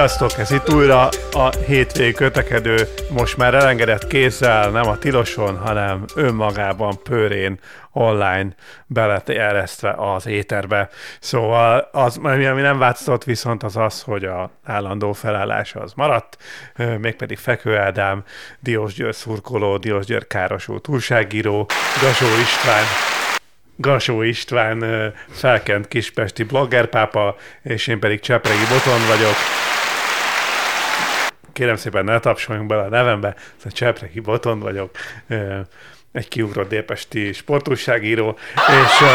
Sziasztok! Ez itt újra a hétvégi kötekedő, most már elengedett kézzel, nem a tiloson, hanem önmagában pörén online beleteresztve az éterbe. Szóval az, ami nem változott viszont az az, hogy a állandó felállás az maradt, mégpedig Fekő Ádám, Diós György szurkoló, Diós György károsult újságíró, Gasó István, Gasó István felkent kispesti bloggerpápa, és én pedig Csepregi Boton vagyok. Kérem szépen, ne tapsoljunk bele a nevembe, szóval Csepregi Boton vagyok, egy kiugrott délpesti sportúságíró, és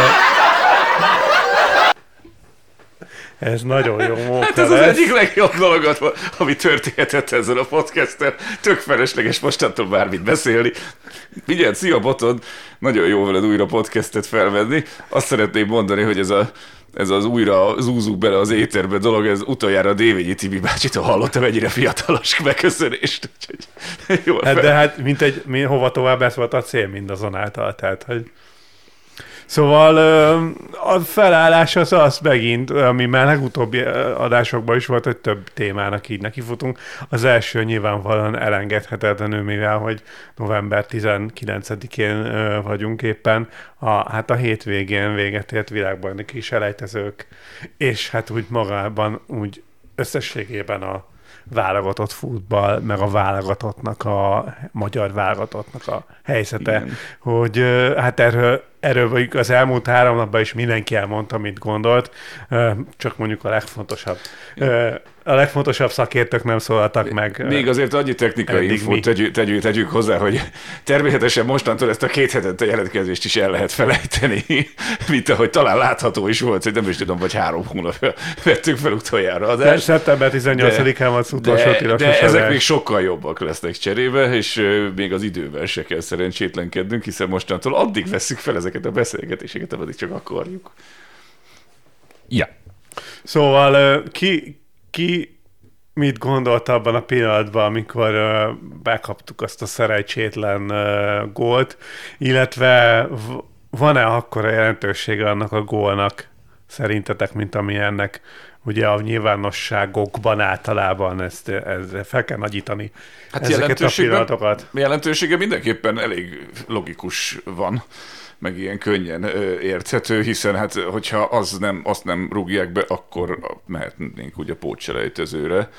ez nagyon jó móka Hát ez az egyik legjobb dolog, ami történhetett ezzel a podcasttel. Tök felesleges mostantól bármit beszélni. Vigyázz, szia Botod! Nagyon jó veled újra podcastet felvenni. Azt szeretném mondani, hogy ez a ez az újra zúzunk bele az éterbe dolog, ez utoljára a Dévényi Tibi bácsitól hallottam egyre fiatalos megköszönést. Úgyhogy hát, de hát mint egy, mi, hova tovább ez volt a cél mindazonáltal, tehát hogy... Szóval a felállás az az megint, ami már legutóbbi adásokban is volt, hogy több témának így nekifutunk. Az első nyilvánvalóan elengedhetetlenül, mivel hogy november 19-én vagyunk éppen, a, hát a hétvégén véget ért világbajnoki selejtezők, és hát úgy magában úgy összességében a válogatott futball, meg a válogatottnak, a magyar válogatottnak a helyzete, Igen. hogy hát erről erről vagyunk az elmúlt három napban is mindenki elmondta, amit gondolt, csak mondjuk a legfontosabb a legfontosabb szakértők nem szólaltak meg. Még azért annyi technikai infót tegyük, tegyük, tegyük hozzá, hogy természetesen mostantól ezt a két hetente jelentkezést is el lehet felejteni, mint ahogy talán látható is volt, hogy nem is tudom, vagy három hónap vettük fel utoljára. De szeptember 18-án volt az utolsó de, de ezek még sokkal jobbak lesznek cserébe, és még az idővel se kell szerencsétlenkednünk, hiszen mostantól addig veszük fel ezeket a beszélgetéseket, ameddig csak akarjuk. Ja. Szóval ki, ki mit gondolt abban a pillanatban, amikor bekaptuk azt a szerencsétlen gólt, illetve van-e akkora jelentősége annak a gólnak szerintetek, mint ami ennek ugye a nyilvánosságokban általában ezt, ezt fel kell nagyítani hát ezeket a pillanatokat. Jelentősége mindenképpen elég logikus van meg ilyen könnyen érthető, hiszen hát hogyha az nem, azt nem rúgják be, akkor mehetnénk ugye pótselejtezőre,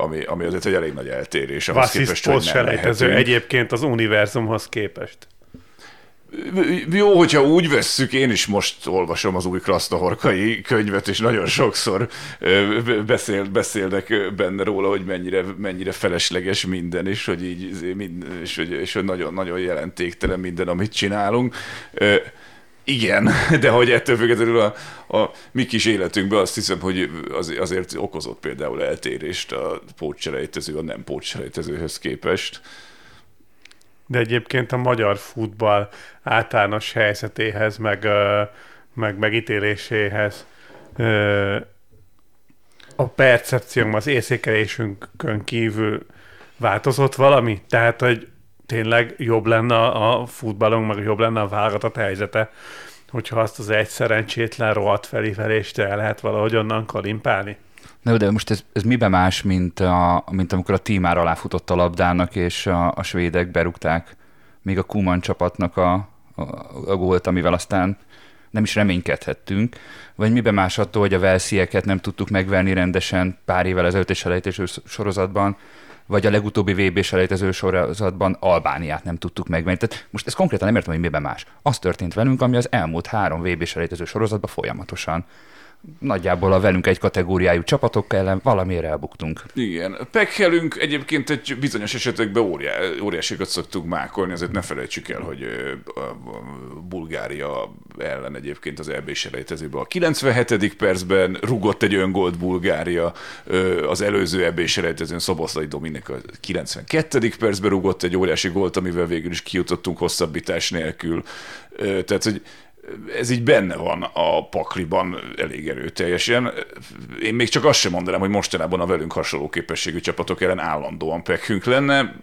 ami, ami azért egy elég nagy eltérés. Képest, hogy egyébként az univerzumhoz képest. Jó, hogyha úgy vesszük, én is most olvasom az új Krasznahorkai könyvet, és nagyon sokszor beszél, beszélnek benne róla, hogy mennyire, mennyire felesleges minden, és hogy így, és hogy, és hogy nagyon, nagyon jelentéktelen minden, amit csinálunk. Igen, de hogy ettől függetlenül a, a mi kis életünkben azt hiszem, hogy az, azért okozott például eltérést a pótselejtező a nem pótselejtezőhöz képest de egyébként a magyar futball általános helyzetéhez, meg, meg megítéléséhez a percepciónk, az érzékelésünkön kívül változott valami? Tehát, hogy tényleg jobb lenne a futballunk, meg jobb lenne a válogatott helyzete, hogyha azt az egy szerencsétlen rohadt felívelést el lehet valahogy onnan kalimpálni? Na, de most ez, ez miben más, mint, a, mint amikor a tímár aláfutott a labdának, és a, a svédek berúgták még a Kuman csapatnak a, a, a gólt, amivel aztán nem is reménykedhettünk, vagy miben más attól, hogy a Velszieket nem tudtuk megverni rendesen pár évvel ezelőtt és selejtező sorozatban, vagy a legutóbbi VB selejtező sorozatban Albániát nem tudtuk megvenni. Tehát most ez konkrétan nem értem, hogy miben más. Az történt velünk, ami az elmúlt három VB selejtező sorozatban folyamatosan nagyjából a velünk egy kategóriájú csapatok ellen valamire elbuktunk. Igen. Pekkelünk egyébként egy bizonyos esetekben óriá, óriásikat szoktunk mákolni, azért ne felejtsük el, hogy a Bulgária ellen egyébként az EB selejtezőben a 97. percben rugott egy öngolt Bulgária, az előző EB selejtezőn Szoboszlai Dominik a 92. percben rugott egy óriási gólt, amivel végül is kijutottunk hosszabbítás nélkül. Tehát, hogy ez így benne van a pakliban elég erőteljesen. Én még csak azt sem mondanám, hogy mostanában a velünk hasonló képességű csapatok ellen állandóan pekünk lenne.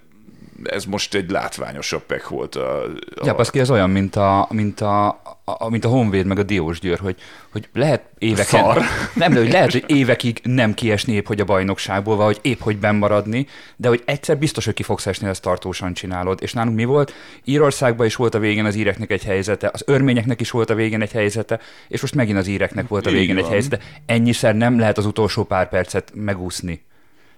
Ez most egy látványosabb pek volt. A, a... Ja, Paszki, ez olyan, mint a, mint a, a, mint a Honvéd meg a Diós Győr, hogy, hogy lehet éveken... Szar. Nem, de hogy lehet, hogy évekig nem kiesni épp, hogy a bajnokságból, vagy hogy épp, hogy bennmaradni, de hogy egyszer biztos, hogy ki fogsz esni, ezt tartósan csinálod. És nálunk mi volt? Írországban is volt a végén az íreknek egy helyzete, az örményeknek is volt a végén egy helyzete, és most megint az íreknek volt a végén egy helyzete. Ennyiszer nem lehet az utolsó pár percet megúszni.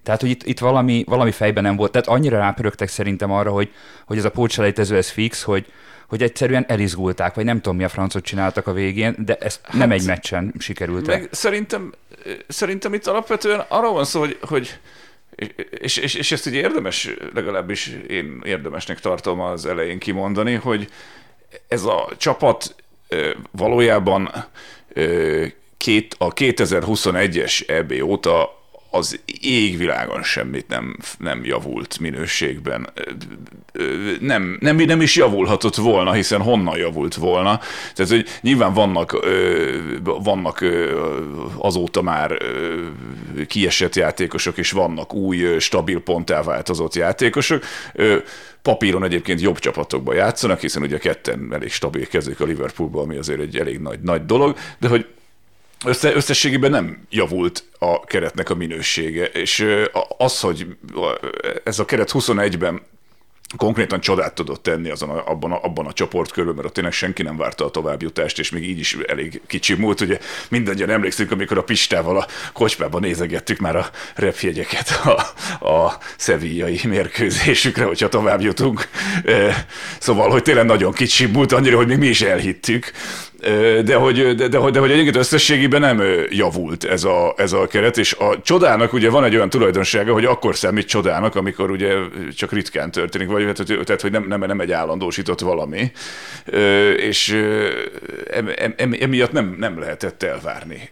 Tehát, hogy itt, itt valami, valami fejben nem volt. Tehát annyira rápörögtek szerintem arra, hogy, hogy ez a pótselejtező, ez fix, hogy, hogy egyszerűen elizgulták, vagy nem tudom, mi a francot csináltak a végén, de ez hát, nem egy meccsen sikerült. Meg szerintem, szerintem itt alapvetően arra van szó, hogy, hogy és, és, és ezt ugye érdemes, legalábbis én érdemesnek tartom az elején kimondani, hogy ez a csapat valójában két, a 2021-es EB óta az égvilágon semmit nem, nem javult minőségben. Nem, nem, nem is javulhatott volna, hiszen honnan javult volna. Tehát, hogy nyilván vannak, vannak azóta már kiesett játékosok, és vannak új, stabil ponttá változott játékosok. Papíron egyébként jobb csapatokban játszanak, hiszen ugye ketten elég stabil kezdők a Liverpoolban, ami azért egy elég nagy, nagy dolog, de hogy össze, összességében nem javult a keretnek a minősége, és az, hogy ez a keret 21-ben konkrétan csodát tudott tenni azon a, abban, a, abban a csoportkörben, mert ott tényleg senki nem várta a továbbjutást, és még így is elég kicsi múlt. Ugye mindannyian emlékszünk, amikor a Pistával a kocsmában nézegettük már a repjegyeket a, a szevillai mérkőzésükre, hogyha tovább jutunk. Szóval, hogy tényleg nagyon kicsi múlt, annyira, hogy még mi is elhittük de hogy, de, de, hogy, de hogy egyébként összességében nem javult ez a, ez a keret, és a csodának ugye van egy olyan tulajdonsága, hogy akkor számít csodának, amikor ugye csak ritkán történik, vagy hát, tehát, hogy nem, nem, nem egy állandósított valami, és emiatt nem, nem lehetett elvárni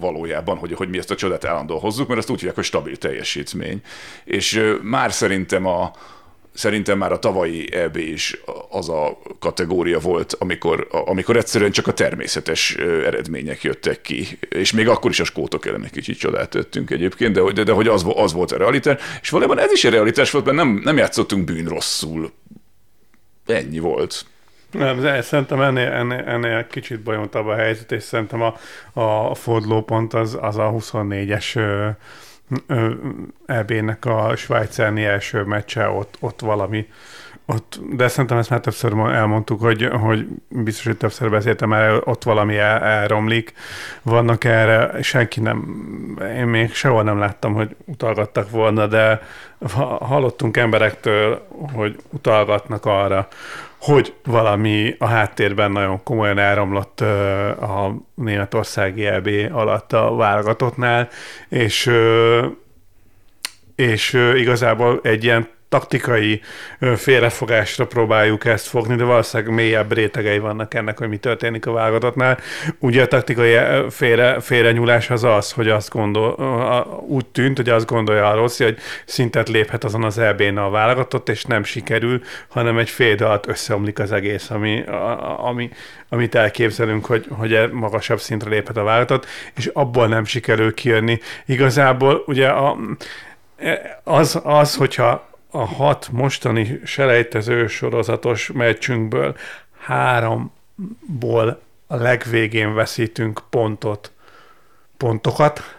valójában, hogy, hogy mi ezt a csodát állandóan hozzuk, mert azt úgy hívják, hogy stabil teljesítmény. És már szerintem a, szerintem már a tavalyi EB is az a kategória volt, amikor, amikor egyszerűen csak a természetes eredmények jöttek ki, és még akkor is a skótok ellen egy kicsit csodát tettünk egyébként, de, de, de hogy az, az volt a realitás, és valójában ez is a realitás volt, mert nem, nem játszottunk bűn rosszul. Ennyi volt. Nem, szerintem ennél, ennél, ennél kicsit bajontabb a helyzet, és szerintem a, a fordulópont az, az a 24-es EB-nek a Svájcerni első meccse, ott, ott valami, ott, de szerintem ezt már többször elmondtuk, hogy, hogy biztos, hogy többször beszéltem már, ott valami el, elromlik. Vannak erre, senki nem, én még sehol nem láttam, hogy utalgattak volna, de hallottunk emberektől, hogy utalgatnak arra, hogy valami a háttérben nagyon komolyan elromlott a németországi EB alatt a válogatottnál, és, és igazából egy ilyen taktikai félrefogásra próbáljuk ezt fogni, de valószínűleg mélyebb rétegei vannak ennek, hogy mi történik a válogatottnál. Ugye a taktikai félre, félrenyúlás az az, hogy azt gondol, úgy tűnt, hogy azt gondolja a Rossi, hogy szintet léphet azon az EB-n a válogatott, és nem sikerül, hanem egy fél alatt összeomlik az egész, ami, ami, amit elképzelünk, hogy, hogy magasabb szintre léphet a válogatott, és abból nem sikerül kijönni. Igazából ugye a, az, az, hogyha a hat mostani selejtező sorozatos meccsünkből háromból a legvégén veszítünk pontot, pontokat,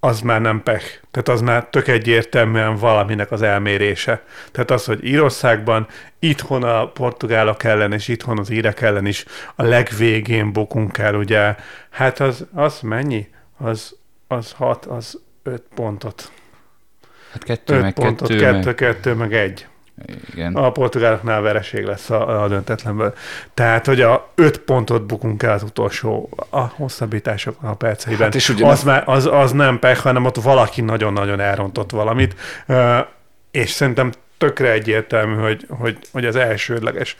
az már nem pech. Tehát az már tök egyértelműen valaminek az elmérése. Tehát az, hogy Írországban, itthon a portugálok ellen és itthon az írek ellen is a legvégén bukunk el, ugye, hát az, az mennyi? Az, az hat, az öt pontot. Hát kettő, Öt meg pontot, kettő, kettő, meg... kettő, meg egy. Igen. A portugáloknál vereség lesz a, a döntetlenből. Tehát, hogy a öt pontot bukunk el az utolsó a hosszabbítások a perceiben. Hát és ugye az, nem... Már, az, az nem pech, hanem ott valaki nagyon-nagyon elrontott valamit, és szerintem tökre egyértelmű, hogy, hogy, hogy az elsődleges,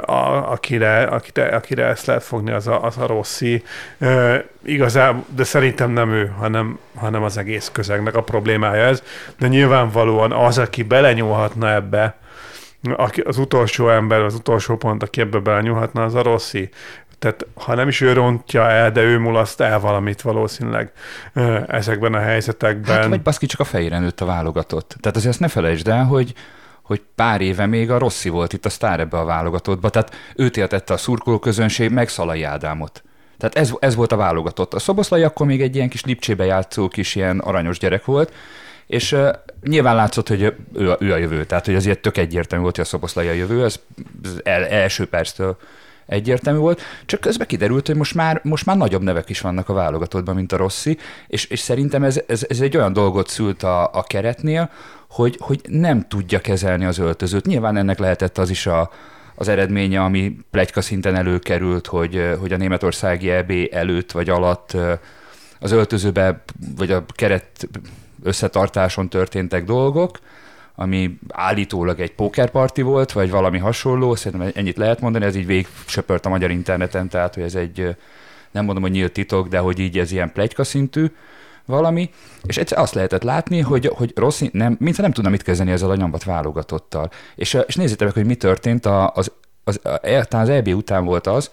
a, akire, akire, akire ezt lehet fogni, az a, az a Rossi. Uh, igazából, de szerintem nem ő, hanem, hanem az egész közegnek a problémája ez. De nyilvánvalóan az, aki belenyúlhatna ebbe, aki, az utolsó ember, az utolsó pont, aki ebbe belenyúlhatna, az a Rossi. Tehát ha nem is ő rontja el, de ő mulaszt el valamit valószínűleg ezekben a helyzetekben. Hát vagy baszki csak a fejére nőtt a válogatott. Tehát azért ezt ne felejtsd el, hogy, hogy pár éve még a Rossi volt itt a sztár ebbe a válogatottba, tehát őt éltette a szurkolóközönség, meg Szalai Ádámot. Tehát ez, ez volt a válogatott. A Szoboszlai akkor még egy ilyen kis lipcsébe játszó kis ilyen aranyos gyerek volt, és uh, nyilván látszott, hogy ő ő a jövő, tehát hogy azért tök egyértelmű volt, hogy a Szoboszlai a jövő, ez, ez el, első perctől egyértelmű volt, csak közben kiderült, hogy most már, most már nagyobb nevek is vannak a válogatottban, mint a Rossi, és, és szerintem ez, ez, ez egy olyan dolgot szült a, a keretnél, hogy, hogy nem tudja kezelni az öltözőt. Nyilván ennek lehetett az is a, az eredménye, ami plegyka szinten előkerült, hogy, hogy a németországi EB előtt vagy alatt az öltözőbe, vagy a keret összetartáson történtek dolgok, ami állítólag egy pókerparti volt, vagy valami hasonló, szerintem ennyit lehet mondani, ez így végig a magyar interneten, tehát hogy ez egy, nem mondom, hogy nyílt titok, de hogy így ez ilyen plegyka szintű valami, és egyszer azt lehetett látni, hogy, hogy rossz, nem, mintha nem tudna mit kezdeni ezzel a nyombat válogatottal. És, és nézzétek meg, hogy mi történt, az, az, az, talán az EB után volt az,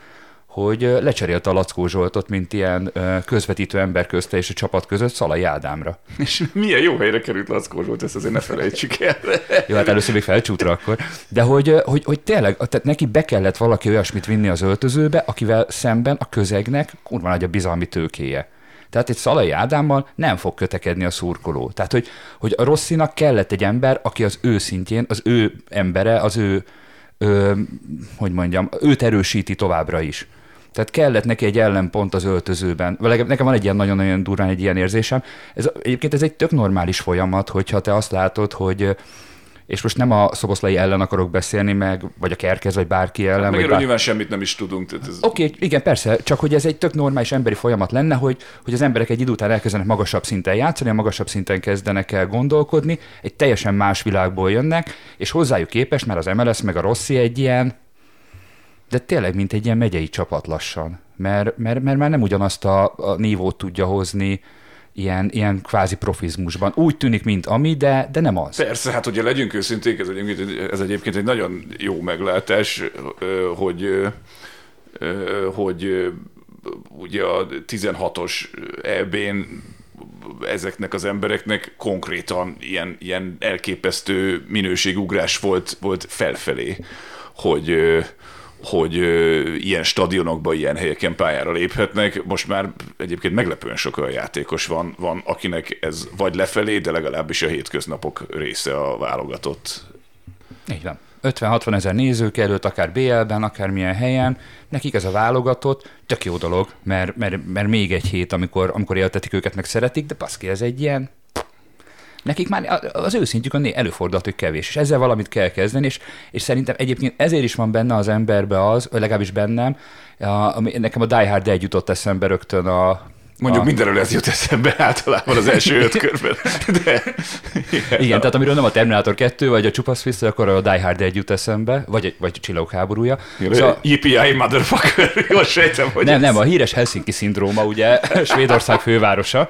hogy lecserélte a Lackó Zsoltot, mint ilyen közvetítő ember közte és a csapat között Szalai Ádámra. És milyen jó helyre került Lackó Zsolt, ezt azért ne felejtsük el. jó, hát először még felcsútra akkor. De hogy, hogy, hogy tényleg, tehát neki be kellett valaki olyasmit vinni az öltözőbe, akivel szemben a közegnek kurva nagy a bizalmi tőkéje. Tehát egy Szalai Ádámmal nem fog kötekedni a szurkoló. Tehát, hogy, hogy a Rosszinak kellett egy ember, aki az ő szintjén, az ő embere, az ő, ő hogy mondjam, őt erősíti továbbra is. Tehát kellett neki egy ellenpont az öltözőben. Nekem van egy ilyen nagyon-nagyon durván egy ilyen érzésem. Ez, egyébként ez egy tök normális folyamat, hogyha te azt látod, hogy és most nem a szoboszlai ellen akarok beszélni, meg, vagy a kerkez, vagy bárki ellen. Hát, meg bár... nyilván semmit nem is tudunk. Ez... Oké, okay, igen, persze, csak hogy ez egy tök normális emberi folyamat lenne, hogy, hogy az emberek egy idő után elkezdenek magasabb szinten játszani, a magasabb szinten kezdenek el gondolkodni, egy teljesen más világból jönnek, és hozzájuk képest, mert az MLS meg a Rossi egy ilyen, de tényleg, mint egy ilyen megyei csapat lassan, mert, mert, mert már nem ugyanazt a, a nívót tudja hozni, ilyen, ilyen kvázi profizmusban. Úgy tűnik, mint ami, de, de nem az. Persze, hát ugye legyünk őszinték, ez egyébként, ez egyébként egy nagyon jó meglátás, hogy, hogy ugye a 16-os EB-n ezeknek az embereknek konkrétan ilyen, ilyen elképesztő minőségugrás volt, volt felfelé, hogy, hogy ö, ilyen stadionokba, ilyen helyeken pályára léphetnek. Most már egyébként meglepően sok olyan játékos van, van, akinek ez vagy lefelé, de legalábbis a hétköznapok része a válogatott. Így van. 50-60 ezer nézők előtt, akár BL-ben, akár milyen helyen, nekik ez a válogatott, tök jó dolog, mert, mert, mert még egy hét, amikor, amikor éltetik őket, meg szeretik, de baszki, ez egy ilyen Nekik már az őszintjükön előfordult, hogy kevés, és ezzel valamit kell kezdeni, és, és szerintem egyébként ezért is van benne az emberbe az, legalábbis bennem, a, nekem a Die Hard 1 jutott eszembe rögtön a, Mondjuk a... mindenről ez jut eszembe általában az első öt körben. De... Igen, Igen tehát amiről nem a Terminator 2, vagy a Csupasz vissza, akkor a Die Hard 1 jut eszembe, vagy, vagy a Csillagok háborúja. Szóval... EPI motherfucker, jól sejtem, hogy Nem, ez... nem, a híres Helsinki szindróma, ugye, Svédország fővárosa,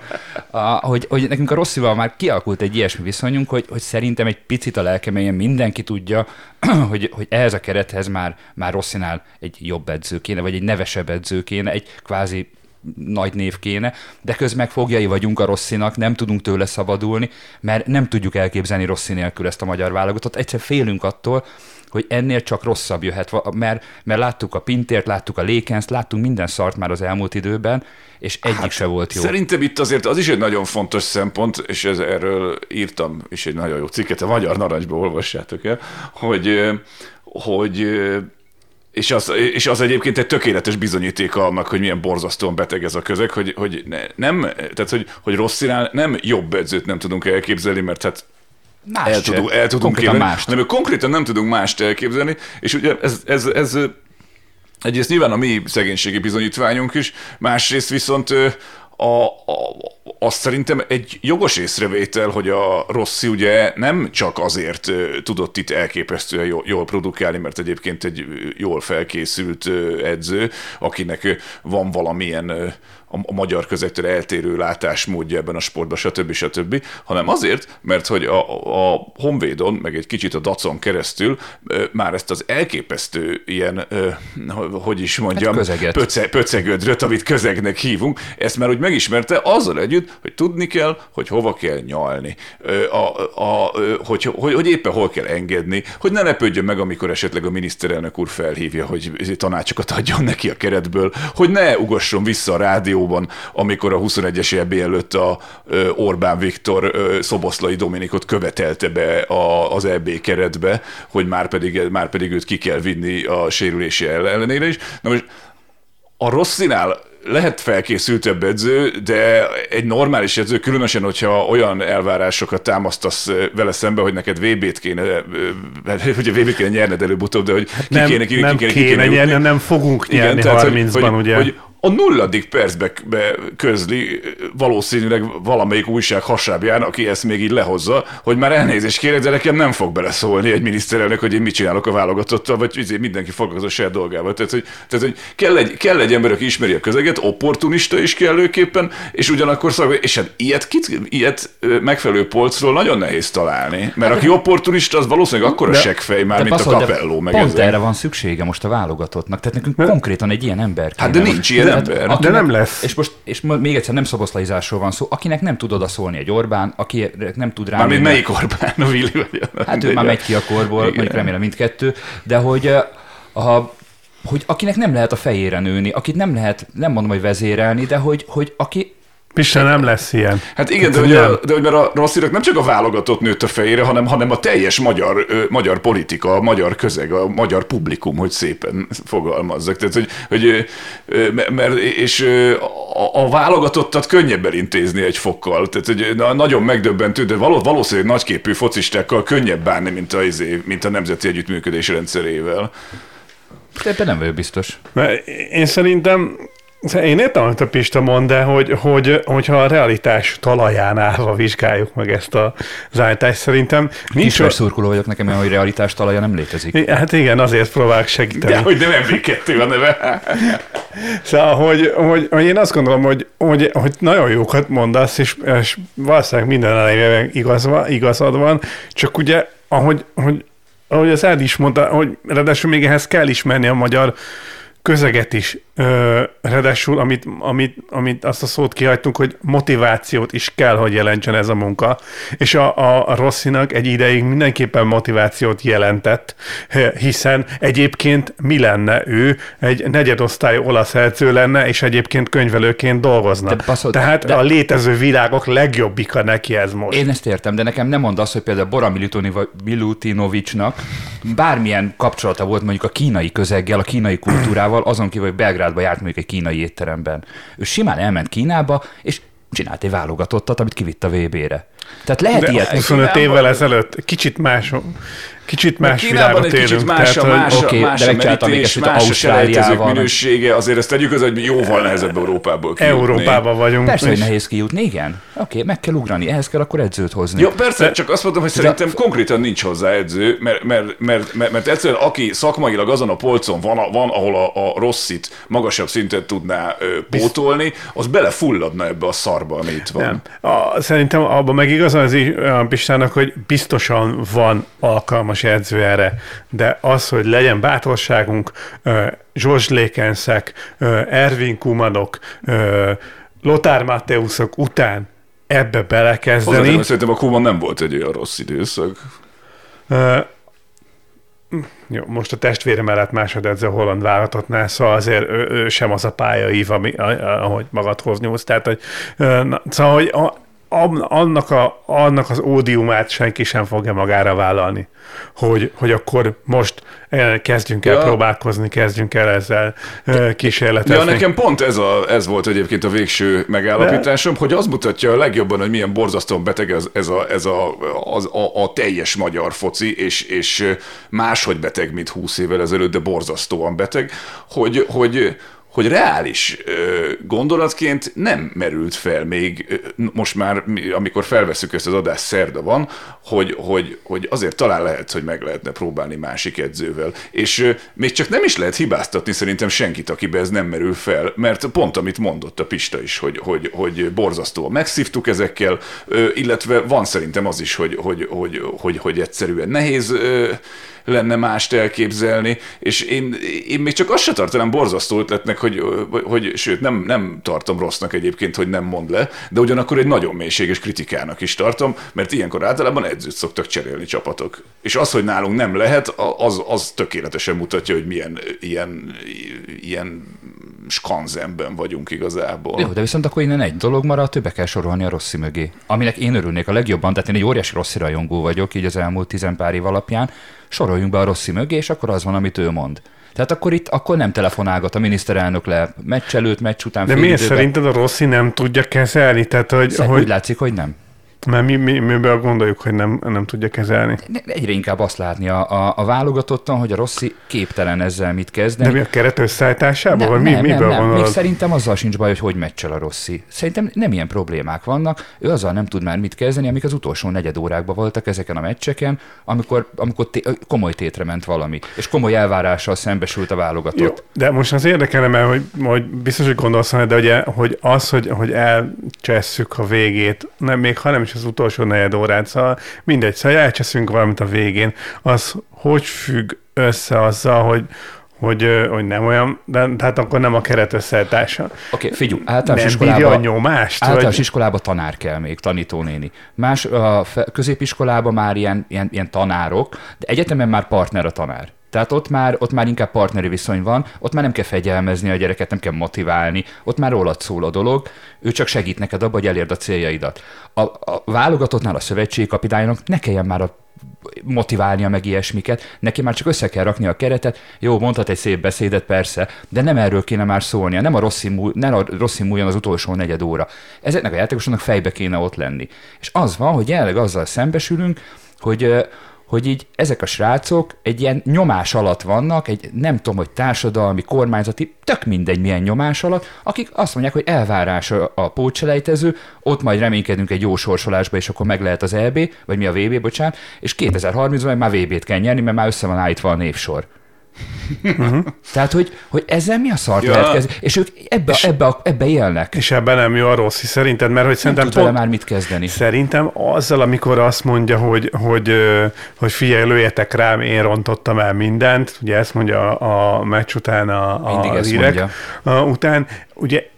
a, hogy, hogy nekünk a Rosszival már kialakult egy ilyesmi viszonyunk, hogy, hogy szerintem egy picit a lelkemelyen mindenki tudja, hogy, hogy ehhez a kerethez már, már Rosszinál egy jobb edző kéne, vagy egy nevesebb edző kéne, egy kvázi nagy név kéne, de közben fogjai vagyunk a Rosszinak, nem tudunk tőle szabadulni, mert nem tudjuk elképzelni Rossi nélkül ezt a magyar válogatott. Egyszer félünk attól, hogy ennél csak rosszabb jöhet, mert, mert láttuk a Pintért, láttuk a Lékenzt, láttunk minden szart már az elmúlt időben, és egyik hát, se volt jó. Szerintem itt azért az is egy nagyon fontos szempont, és ez, erről írtam is egy nagyon jó cikket, a Magyar Narancsba olvassátok el, hogy, hogy és az, és az egyébként egy tökéletes bizonyíték annak, hogy milyen borzasztóan beteg ez a közeg, hogy, hogy ne, nem, tehát hogy, hogy Rosszinál nem jobb edzőt nem tudunk elképzelni, mert hát Más el, tudunk, el tudunk képzelni, mást. hanem konkrétan nem tudunk mást elképzelni, és ugye ez, ez, ez egyrészt nyilván a mi szegénységi bizonyítványunk is, másrészt viszont a, a, azt szerintem egy jogos észrevétel, hogy a Rossi ugye nem csak azért tudott itt elképesztően jól, jól produkálni, mert egyébként egy jól felkészült edző, akinek van valamilyen a, a magyar közegtől eltérő látásmódja ebben a sportban, stb. stb., hanem azért, mert hogy a, a Honvédon, meg egy kicsit a Dacon keresztül már ezt az elképesztő ilyen, hogy is mondjam, hát pöce, pöcegödröt, amit közegnek hívunk, ezt már úgy megismerte azzal együtt, hogy tudni kell, hogy hova kell nyalni, a, a, hogy, hogy, hogy éppen hol kell engedni, hogy ne lepődjön meg, amikor esetleg a miniszterelnök úr felhívja, hogy tanácsokat adjon neki a keretből, hogy ne ugasson vissza a rádióban, amikor a 21-es EB előtt a Orbán Viktor Szoboszlai Dominikot követelte be az EB keretbe, hogy már pedig, már pedig őt ki kell vinni a sérülési ellenére is. Na most a Rosszinál lehet felkészültebb edző, de egy normális edző, különösen, hogyha olyan elvárásokat támasztasz vele szembe, hogy neked VB-t kéne, hogy a VB-t kéne nyerned előbb-utóbb, de hogy ki nem, kéne, ki, nem ki kéne, kéne, kéne nyerni, nem fogunk nyerni Igen, 30-ban, hogy, ugye. Hogy, a nulladik percbe közli valószínűleg valamelyik újság hasábján, aki ezt még így lehozza, hogy már elnézést kérek, de nekem nem fog beleszólni egy miniszterelnök, hogy én mit csinálok a válogatottal, vagy izé mindenki foglalkozó a saját dolgával. Tehát, hogy, tehát, hogy kell, egy, kell egy ember, aki ismeri a közeget, opportunista is kellőképpen, és ugyanakkor szak, és hát ilyet, kit, ilyet megfelelő polcról nagyon nehéz találni. Mert aki opportunista, az valószínűleg akkor a seggfej már, mint a kapelló. Meg pont erre van szüksége most a válogatottnak. Tehát nekünk konkrétan egy ilyen ember Hát de nincs ilyen ember. Akinek, de nem lesz. És most és még egyszer nem szoboszlaizásról van szó, akinek nem tud odaszólni egy Orbán, aki nem tud rá. Mármint melyik Orbán? A Willy vagy a Hát ő már megy ki a korból, mondjuk remélem mindkettő, de hogy a, hogy akinek nem lehet a fejére nőni, akit nem lehet, nem mondom, hogy vezérelni, de hogy, hogy aki Pista nem lesz ilyen. Hát igen, de, hogy, a, de hogy mert a Rosszirak nem csak a válogatott nőtt a fejére, hanem, hanem a teljes magyar, ö, magyar politika, a magyar közeg, a magyar publikum, hogy szépen fogalmazzak. Tehát, hogy, hogy ö, mert, és a, a válogatottat könnyebb elintézni egy fokkal. Tehát, hogy na, nagyon megdöbbentő, de való, valószínűleg nagyképű focistákkal könnyebb bánni, mint a, izé, mint a nemzeti együttműködés rendszerével. Ebben nem vagyok biztos. Mert én szerintem én értem, amit a Pista mond, de hogy, hogy, hogyha a realitás talaján állva vizsgáljuk meg ezt a állítást, szerintem nincs... Kis szurkoló vagyok nekem, hogy realitás talaja nem létezik. Hát igen, azért próbálok segíteni. De hogy nem MV2 a neve. Szóval, hogy, hogy, hogy, én azt gondolom, hogy, hogy, hogy nagyon jókat mondasz, és, és valószínűleg minden elejében igaz, igazad van, csak ugye, ahogy, hogy, ahogy az Ed is mondta, hogy ráadásul még ehhez kell ismerni a magyar közeget is Ö, ráadásul, amit, amit, amit azt a szót kihagytunk, hogy motivációt is kell, hogy jelentsen ez a munka, és a, a, a Rosszinak egy ideig mindenképpen motivációt jelentett, hiszen egyébként mi lenne ő? Egy negyedosztály olasz edző lenne, és egyébként könyvelőként dolgozna. De baszod, Tehát de... a létező világok legjobbika neki ez most. Én ezt értem, de nekem nem mond azt, hogy például Bora Milutinovicsnak bármilyen kapcsolata volt mondjuk a kínai közeggel, a kínai kultúrával, azon kívül, hogy Belgrád Belgrádba járt mondjuk egy kínai étteremben. Ő simán elment Kínába, és csinált egy válogatottat, amit kivitt a VB-re. Tehát lehet De ilyet. 25 évvel ezelőtt kicsit más Kicsit más Kínában egy kicsit más a, más, okay, más a merítés, más a selejtezők minősége, azért ezt tegyük az, hogy jóval nehezebb Európából kijutni. Európában vagyunk. Persze, hogy nehéz kijutni, igen. Oké, okay, meg kell ugrani, ehhez kell akkor edzőt hozni. Jó, persze, De, csak azt mondom, hogy szerintem a... konkrétan nincs hozzá edző, mert, mert, mert, mert, mert egyszerűen aki szakmailag azon a polcon van, van ahol a, a rosszit magasabb szintet tudná ö, pótolni, az belefulladna ebbe a szarba, ami itt van. Nem. A, szerintem abban meg igazán az Pistának, hogy biztosan van alkalmas alkalmas edző erre, de az, hogy legyen bátorságunk, Zsozs Lékenszek, Ervin Kumanok, Lothar Mateuszok után ebbe belekezdeni. Hozzáteszem, szerintem a Kuman nem volt egy olyan rossz időszak. Uh, jó, most a testvére mellett másodedző holland válogatottnál, szóval azért ő, ő sem az a pályaív, ami, ahogy magadhoz nyúlsz. Tehát, hogy, na, szóval, hogy a, annak, a, annak az ódiumát senki sem fogja magára vállalni, hogy, hogy akkor most eh, kezdjünk el ja. próbálkozni, kezdjünk el ezzel eh, kísérletezni. Ja, nekem pont ez, a, ez volt egyébként a végső megállapításom, De... hogy az mutatja a legjobban, hogy milyen borzasztóan beteg ez, ez, a, ez a, az, a, a teljes magyar foci, és, és máshogy beteg, mint 20 évvel ezelőtt, de borzasztóan beteg, hogy, hogy hogy reális gondolatként nem merült fel még, most már, amikor felveszük ezt az adást, szerda van, hogy, hogy, hogy azért talán lehet, hogy meg lehetne próbálni másik edzővel. És még csak nem is lehet hibáztatni szerintem senkit, akibe ez nem merül fel, mert pont amit mondott a Pista is, hogy, hogy, hogy borzasztóan megszívtuk ezekkel, illetve van szerintem az is, hogy, hogy, hogy, hogy, hogy egyszerűen nehéz lenne mást elképzelni, és én, én még csak azt se tartanám borzasztó ötletnek, hogy, hogy sőt, nem, nem tartom rossznak egyébként, hogy nem mond le, de ugyanakkor egy nagyon mélységes kritikának is tartom, mert ilyenkor általában edzőt szoktak cserélni csapatok. És az, hogy nálunk nem lehet, az, az tökéletesen mutatja, hogy milyen ilyen, ilyen skanzenben vagyunk igazából. Jó, de viszont akkor innen egy dolog maradt, többe kell sorolni a Rossi mögé. Aminek én örülnék a legjobban, tehát én egy óriási Rossi rajongó vagyok, így az elmúlt tizenpár év alapján, soroljunk be a Rossi mögé, és akkor az van, amit ő mond. Tehát akkor itt akkor nem telefonálgat a miniszterelnök le meccs előtt, meccs után. De miért szerinted a Rossi nem tudja kezelni? Tehát, hogy, Szerint hogy... Úgy látszik, hogy nem. Mert mi, mi, miből gondoljuk, hogy nem, nem tudja kezelni? Egyre inkább azt látni a, a, a válogatottan, hogy a Rossi képtelen ezzel mit kezdeni. De mi a keret összeállításában? Vagy mi, nem, miből nem, nem. Még szerintem azzal sincs baj, hogy hogy meccsel a Rossi. Szerintem nem ilyen problémák vannak. Ő azzal nem tud már mit kezdeni, amik az utolsó negyed órákban voltak ezeken a meccseken, amikor, amikor té- komoly tétre ment valami, és komoly elvárással szembesült a válogatott. Jó, de most az érdekelne, mert hogy, hogy biztos, hogy gondolsz, de ugye, hogy az, hogy, hogy elcsesszük a végét, nem, még ha nem is az utolsó negyed órát, szóval mindegy, szóval elcseszünk valamit a végén, az hogy függ össze azzal, hogy, hogy, hogy nem olyan, de tehát akkor nem a keret összeállítása. Oké, okay, figyelj, általános Nem bírja a iskolában, nyomást? általános Vagy? iskolában tanár kell még, tanítónéni. Más a középiskolában már ilyen, ilyen, ilyen tanárok, de egyetemen már partner a tanár. Tehát ott már, ott már inkább partneri viszony van, ott már nem kell fegyelmezni a gyereket, nem kell motiválni, ott már rólad szól a dolog, ő csak segít neked abba, hogy elérd a céljaidat. A, a válogatottnál a szövetségkapitánynak ne kelljen már a motiválnia meg ilyesmiket, neki már csak össze kell rakni a keretet, jó, mondhat egy szép beszédet persze, de nem erről kéne már szólnia, nem a rossz múl, ne a rossz múljon az utolsó negyed óra. Ezeknek a játékosoknak fejbe kéne ott lenni. És az van, hogy jelenleg azzal szembesülünk, hogy hogy így ezek a srácok egy ilyen nyomás alatt vannak, egy nem tudom, hogy társadalmi, kormányzati, tök mindegy milyen nyomás alatt, akik azt mondják, hogy elvárás a, pótselejtező, ott majd reménykedünk egy jó sorsolásba, és akkor meg lehet az EB, vagy mi a VB, bocsánat, és 2030-ban meg már VB-t kell nyerni, mert már össze van állítva a névsor. Tehát, hogy, hogy ezzel mi a szart Ja. ja. lehet kezdeni? És ők ebbe, és, ebbe, ebbe élnek. És ebben nem jó a rossz, szerinted? Mert hogy Nem szerintem tud vele pont, már mit kezdeni. Szerintem azzal, amikor azt mondja, hogy, hogy, hogy figyelj, lőjetek rám, én rontottam el mindent, ugye ezt mondja a, a meccs után a, a Mindig az írek mondja. a, után, ugye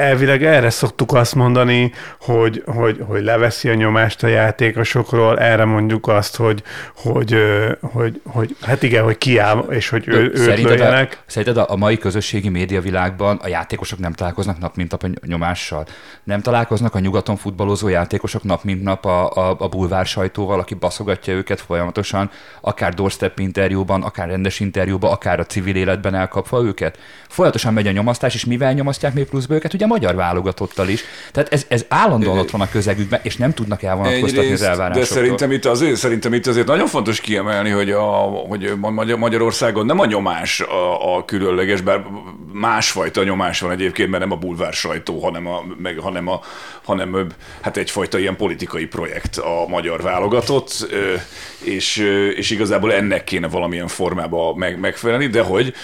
elvileg erre szoktuk azt mondani, hogy, hogy, hogy leveszi a nyomást a játékosokról, erre mondjuk azt, hogy, hogy, hogy, hogy hát igen, hogy kiáll, és hogy ő, őt Szerinted, a, szerinted a mai közösségi médiavilágban a játékosok nem találkoznak nap mint nap a nyomással? Nem találkoznak a nyugaton futballozó játékosok nap mint nap a, a, a bulvár sajtóval, aki baszogatja őket folyamatosan, akár doorstep interjúban, akár rendes interjúban, akár a civil életben elkapva őket? Folyamatosan megy a nyomasztás, és mivel nyomasztják még pluszba őket? Ugye a magyar válogatottal is. Tehát ez, ez állandóan ott van a közegükben, és nem tudnak elvonatkoztatni az Egyrészt, de elvárásoktól. szerintem itt, azért, szerintem itt azért nagyon fontos kiemelni, hogy, a, hogy Magyar- Magyarországon nem a nyomás a, a különleges, bár másfajta nyomás van egyébként, mert nem a bulvár sajtó, hanem, a, meg, hanem, a, hanem hát egyfajta ilyen politikai projekt a magyar válogatott, és, és igazából ennek kéne valamilyen formában meg, megfelelni, de hogy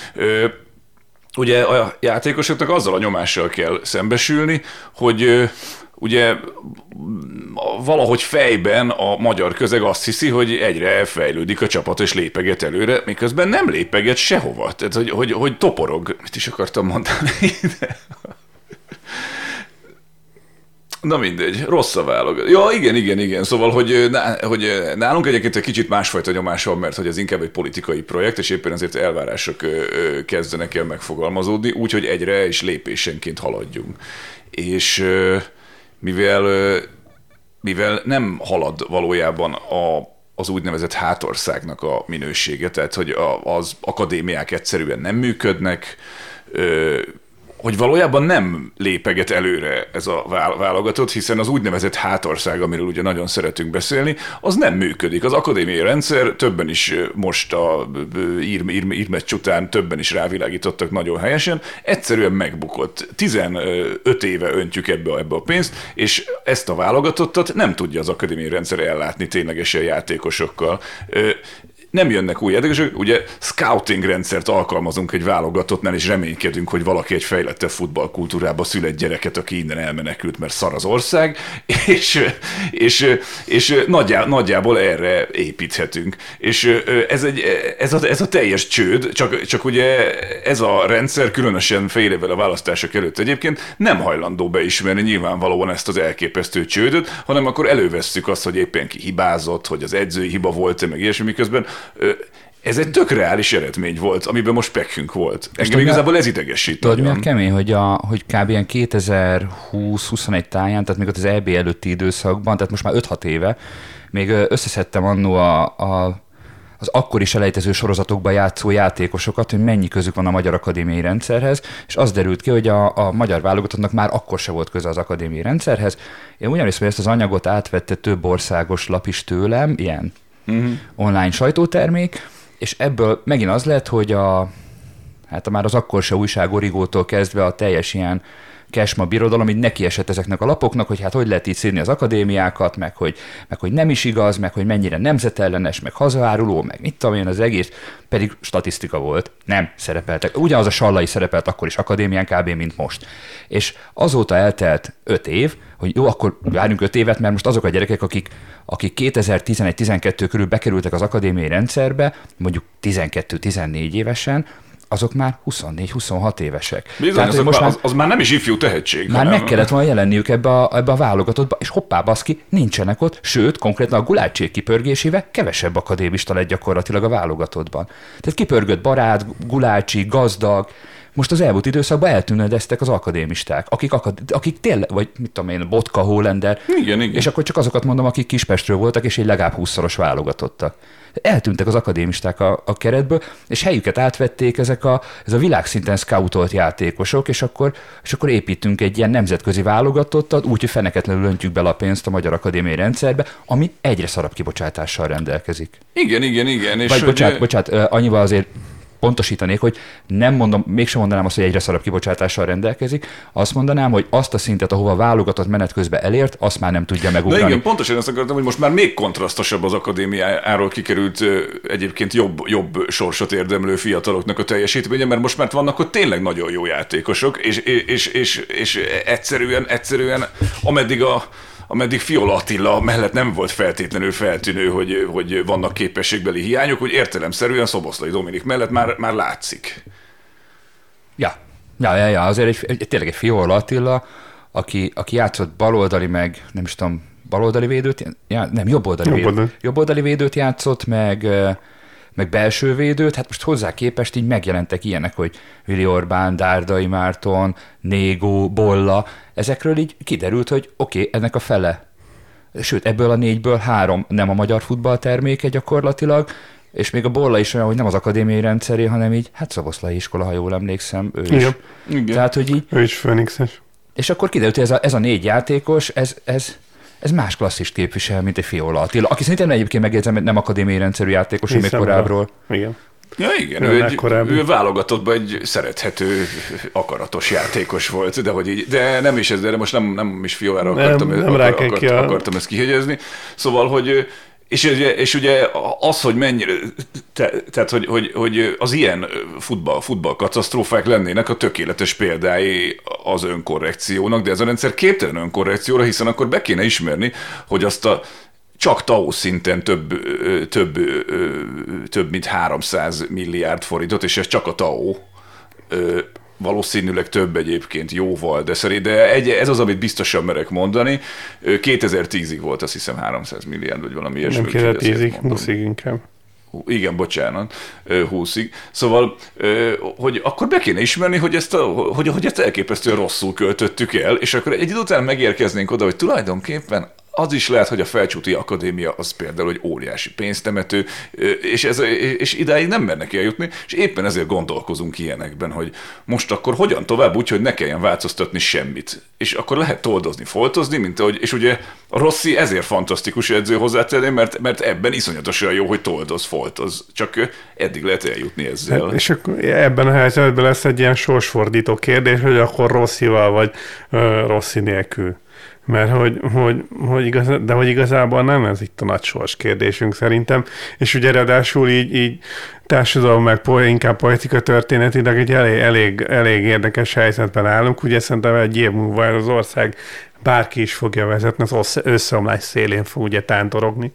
ugye a játékosoknak azzal a nyomással kell szembesülni, hogy ugye valahogy fejben a magyar közeg azt hiszi, hogy egyre fejlődik a csapat, és lépeget előre, miközben nem lépeget sehova. Tehát, hogy, hogy, hogy toporog. Mit is akartam mondani? Na mindegy, rossz a válogat. Ja, igen, igen, igen. Szóval, hogy, hogy nálunk egyébként egy kicsit másfajta nyomás van, mert hogy ez inkább egy politikai projekt, és éppen ezért elvárások kezdenek el megfogalmazódni, úgyhogy egyre és lépésenként haladjunk. És mivel, mivel nem halad valójában a, az úgynevezett hátországnak a minősége, tehát hogy az akadémiák egyszerűen nem működnek, hogy valójában nem lépeget előre ez a válogatott, hiszen az úgynevezett hátország, amiről ugye nagyon szeretünk beszélni, az nem működik. Az akadémiai rendszer többen is most a ír, ír, írmeccs után többen is rávilágítottak nagyon helyesen, egyszerűen megbukott. 15 éve öntjük ebbe, ebbe a pénzt, és ezt a válogatottat nem tudja az akadémiai rendszer ellátni ténylegesen játékosokkal nem jönnek új játékosok, ugye scouting rendszert alkalmazunk egy válogatottnál, és reménykedünk, hogy valaki egy fejlettebb futballkultúrába szület gyereket, aki innen elmenekült, mert szar az ország, és, és, és nagyjá, nagyjából erre építhetünk. És ez, egy, ez, a, ez a teljes csőd, csak, csak ugye ez a rendszer különösen fél évvel a választások előtt egyébként nem hajlandó beismerni nyilvánvalóan ezt az elképesztő csődöt, hanem akkor elővesszük azt, hogy éppen ki hibázott, hogy az edzői hiba volt, meg ilyesmi, miközben ez egy tök reális eredmény volt, amiben most pekünk volt. Engem igazából ez idegesít. Tudod, mi a kemény, hogy, a, hogy kb. ilyen 2020-21 táján, tehát még ott az EB előtti időszakban, tehát most már 5-6 éve, még összeszedtem annó a, a az akkor is elejtező sorozatokban játszó játékosokat, hogy mennyi közük van a Magyar Akadémiai rendszerhez, és az derült ki, hogy a, a magyar válogatottnak már akkor se volt köze az akadémiai rendszerhez. Én ugyanis, hogy ezt az anyagot átvette több országos lap is tőlem, ilyen uh-huh. online sajtótermék, és ebből megint az lett, hogy a, hát már az akkor se újság origótól kezdve a teljes ilyen Kesma birodalom így neki esett ezeknek a lapoknak, hogy hát hogy lehet így szírni az akadémiákat, meg hogy, meg hogy nem is igaz, meg hogy mennyire nemzetellenes, meg hazaáruló, meg mit tudom én az egész, pedig statisztika volt, nem szerepeltek. Ugyanaz a sallai szerepelt akkor is akadémián kb. mint most. És azóta eltelt öt év, hogy jó, akkor várjunk öt évet, mert most azok a gyerekek, akik, akik 2011-12 körül bekerültek az akadémiai rendszerbe, mondjuk 12-14 évesen, azok már 24-26 évesek. Bizony, Tehát, azok most már, az, az már nem is ifjú tehetség. Már hanem... meg kellett volna jelenniük ebbe a, ebbe a válogatottba, és hoppá, baszki, nincsenek ott, sőt, konkrétan a gulácsék kipörgésével kevesebb akadémista lett gyakorlatilag a válogatottban. Tehát kipörgött barát, gulácsi, gazdag, most az elmúlt időszakban eltűnedeztek az akadémisták, akik, akad, akik tényleg, vagy mit tudom én, Botka, Hollander, igen, igen. és akkor csak azokat mondom, akik Kispestről voltak, és egy legalább 20-szoros válogatottak. Eltűntek az akadémisták a, a keretből, és helyüket átvették ezek a, ez a világszinten scoutolt játékosok, és akkor, és akkor építünk egy ilyen nemzetközi válogatottat, úgy, hogy feneketlenül öntjük bele a pénzt a Magyar Akadémiai rendszerbe, ami egyre szarabb kibocsátással rendelkezik. Igen, igen, igen. És Vagy bocsánat, ugye... bocsánat, annyival azért pontosítanék, hogy nem mondom, mégsem mondanám azt, hogy egyre szarabb kibocsátással rendelkezik, azt mondanám, hogy azt a szintet, ahova válogatott menet közben elért, azt már nem tudja megugrani. De igen, pontosan ezt akartam, hogy most már még kontrasztosabb az akadémiáról kikerült egyébként jobb, jobb sorsot érdemlő fiataloknak a teljesítménye, mert most már vannak ott tényleg nagyon jó játékosok, és, és, és, és, és egyszerűen, egyszerűen ameddig a ameddig Fiola Attila mellett nem volt feltétlenül feltűnő, hogy, hogy vannak képességbeli hiányok, hogy értelemszerűen Szoboszlai Dominik mellett már, már látszik. Ja, ja, ja, ja. azért egy, egy, tényleg egy Fiola Attila, aki, aki játszott baloldali, meg nem is tudom, baloldali védőt, já, nem, jobboldali, Jobb védőt, jobboldali védőt játszott, meg meg belső védőt, hát most hozzá képest így megjelentek ilyenek, hogy Vili Orbán, Dárdai Márton, Négó, Bolla, ezekről így kiderült, hogy oké, okay, ennek a fele. Sőt, ebből a négyből három nem a magyar futball terméke gyakorlatilag, és még a Bolla is olyan, hogy nem az akadémiai rendszeré, hanem így, hát Szavoszlai iskola, ha jól emlékszem, ő is. Igen. Tehát, hogy így... Ő is Főnixes. És akkor kiderült, hogy ez a, ez a négy játékos, ez, ez, ez más klasszist képvisel, mint egy Fiola Attila, aki szerintem egyébként megjegyzem, nem akadémiai rendszerű játékos, még korábbról. Igen. Ja igen, ő, egy, ő válogatottban egy szerethető, akaratos játékos volt, de, hogy így, de nem is ez, de most nem, nem is Fiolára akartam, nem, nem akar, akart, ki a... akartam ezt kihegyezni. Szóval, hogy és, és ugye az, hogy mennyire, te, tehát hogy, hogy, hogy az ilyen futball, futball katasztrófák lennének a tökéletes példái az önkorrekciónak, de ez a rendszer képtelen önkorrekcióra, hiszen akkor be kéne ismerni, hogy azt a csak TAO szinten több, több, több mint 300 milliárd forintot, és ez csak a TAO valószínűleg több egyébként jóval, de szerint, de egy, ez az, amit biztosan merek mondani. 2010-ig volt azt hiszem 300 milliárd, vagy valami ilyesmi. Nem 2010-ig, 20-ig inkább. Igen, bocsánat, 20-ig. Szóval, hogy akkor be kéne ismerni, hogy ezt, a, hogy, hogy ezt elképesztően rosszul költöttük el, és akkor egy idő után megérkeznénk oda, hogy tulajdonképpen az is lehet, hogy a Felcsúti Akadémia az például egy óriási pénztemető, és, ez, és idáig nem mernek eljutni, és éppen ezért gondolkozunk ilyenekben, hogy most akkor hogyan tovább úgy, hogy ne kelljen változtatni semmit. És akkor lehet toldozni, foltozni, mint ahogy, és ugye a Rossi ezért fantasztikus edző hozzátenni, mert, mert ebben iszonyatosan jó, hogy toldoz, foltoz. Csak eddig lehet eljutni ezzel. Hát, és akkor ebben a helyzetben lesz egy ilyen sorsfordító kérdés, hogy akkor Rosszival vagy uh, Rossi nélkül. Mert hogy, hogy, hogy igaz, de hogy igazából nem ez itt a nagy sors kérdésünk szerintem, és ugye ráadásul így, így társadalom meg inkább politika történetileg egy elég, elég, elég érdekes helyzetben állunk. Ugye szerintem egy év múlva az ország bárki is fogja vezetni, az összeomlás szélén fog ugye tántorogni.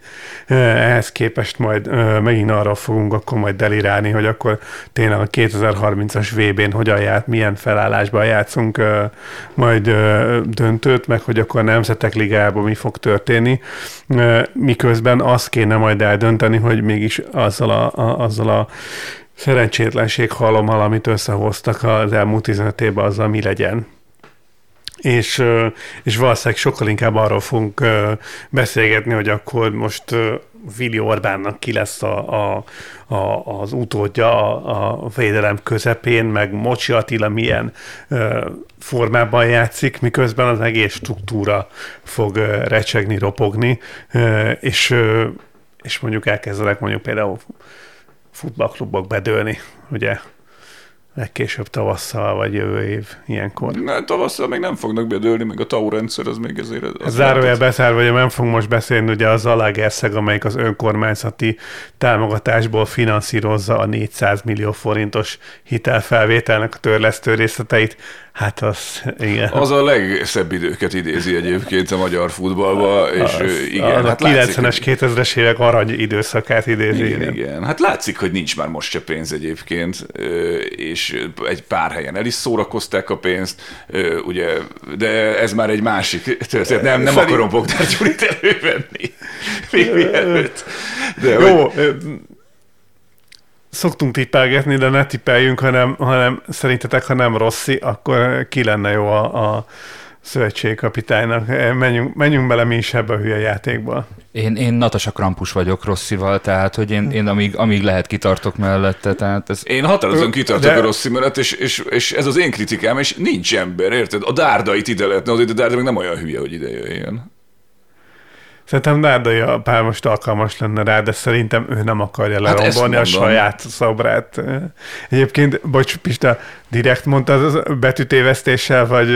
Ehhez képest majd megint arra fogunk akkor majd delirálni, hogy akkor tényleg a 2030-as VB-n hogyan ját, milyen felállásban játszunk majd döntőt, meg hogy akkor a Nemzetek Ligában mi fog történni, miközben azt kéne majd eldönteni, hogy mégis azzal a, a, azzal a szerencsétlenség halommal, amit összehoztak az elmúlt 15 évben, azzal mi legyen és, és valószínűleg sokkal inkább arról fogunk beszélgetni, hogy akkor most Vili Orbánnak ki lesz a, a, a, az utódja a, a védelem közepén, meg Mocsi Attila milyen formában játszik, miközben az egész struktúra fog recsegni, ropogni, és, és mondjuk elkezdenek mondjuk például futballklubok bedőlni, ugye legkésőbb tavasszal, vagy jövő év ilyenkor. Na, tavasszal még nem fognak bedőlni, meg a TAU rendszer az még ezért... Az Zárójel beszél, vagy nem fogunk most beszélni ugye az Zalagerszeg, amelyik az önkormányzati támogatásból finanszírozza a 400 millió forintos hitelfelvételnek a törlesztő részleteit. Hát az, igen. Az a legszebb időket idézi egyébként a magyar futballba, és az, igen. Az hát a 90-es, 2000-es évek arany időszakát idézi. Igen, igen, igen. Hát látszik, hogy nincs már most se pénz egyébként, és egy pár helyen el is szórakozták a pénzt, ugye, de ez már egy másik történet. Nem, nem Szerint... akarom Bogdár Gyurit elővenni. Még mielőtt. De, Jó, hogy szoktunk tippelgetni, de ne tippeljünk, hanem, hanem szerintetek, ha nem Rossi, akkor ki lenne jó a, a szövetségkapitánynak. Menjünk, menjünk bele mi is ebbe a hülye játékba. Én, én Natasa Krampus vagyok Rosszival, tehát hogy én, én amíg, amíg lehet kitartok mellette. Tehát ez... Én határozottan kitartok de... a Rossi mellett, és, és, és, ez az én kritikám, és nincs ember, érted? A dárdait ide lehetne, azért a dárda meg nem olyan hülye, hogy ide jöjjön. Szerintem Dárdai a pár most alkalmas lenne rá, de szerintem ő nem akarja hát lerombolni hát a saját szobrát. Egyébként, bocs, Pista, direkt mondta az betűtévesztéssel, vagy...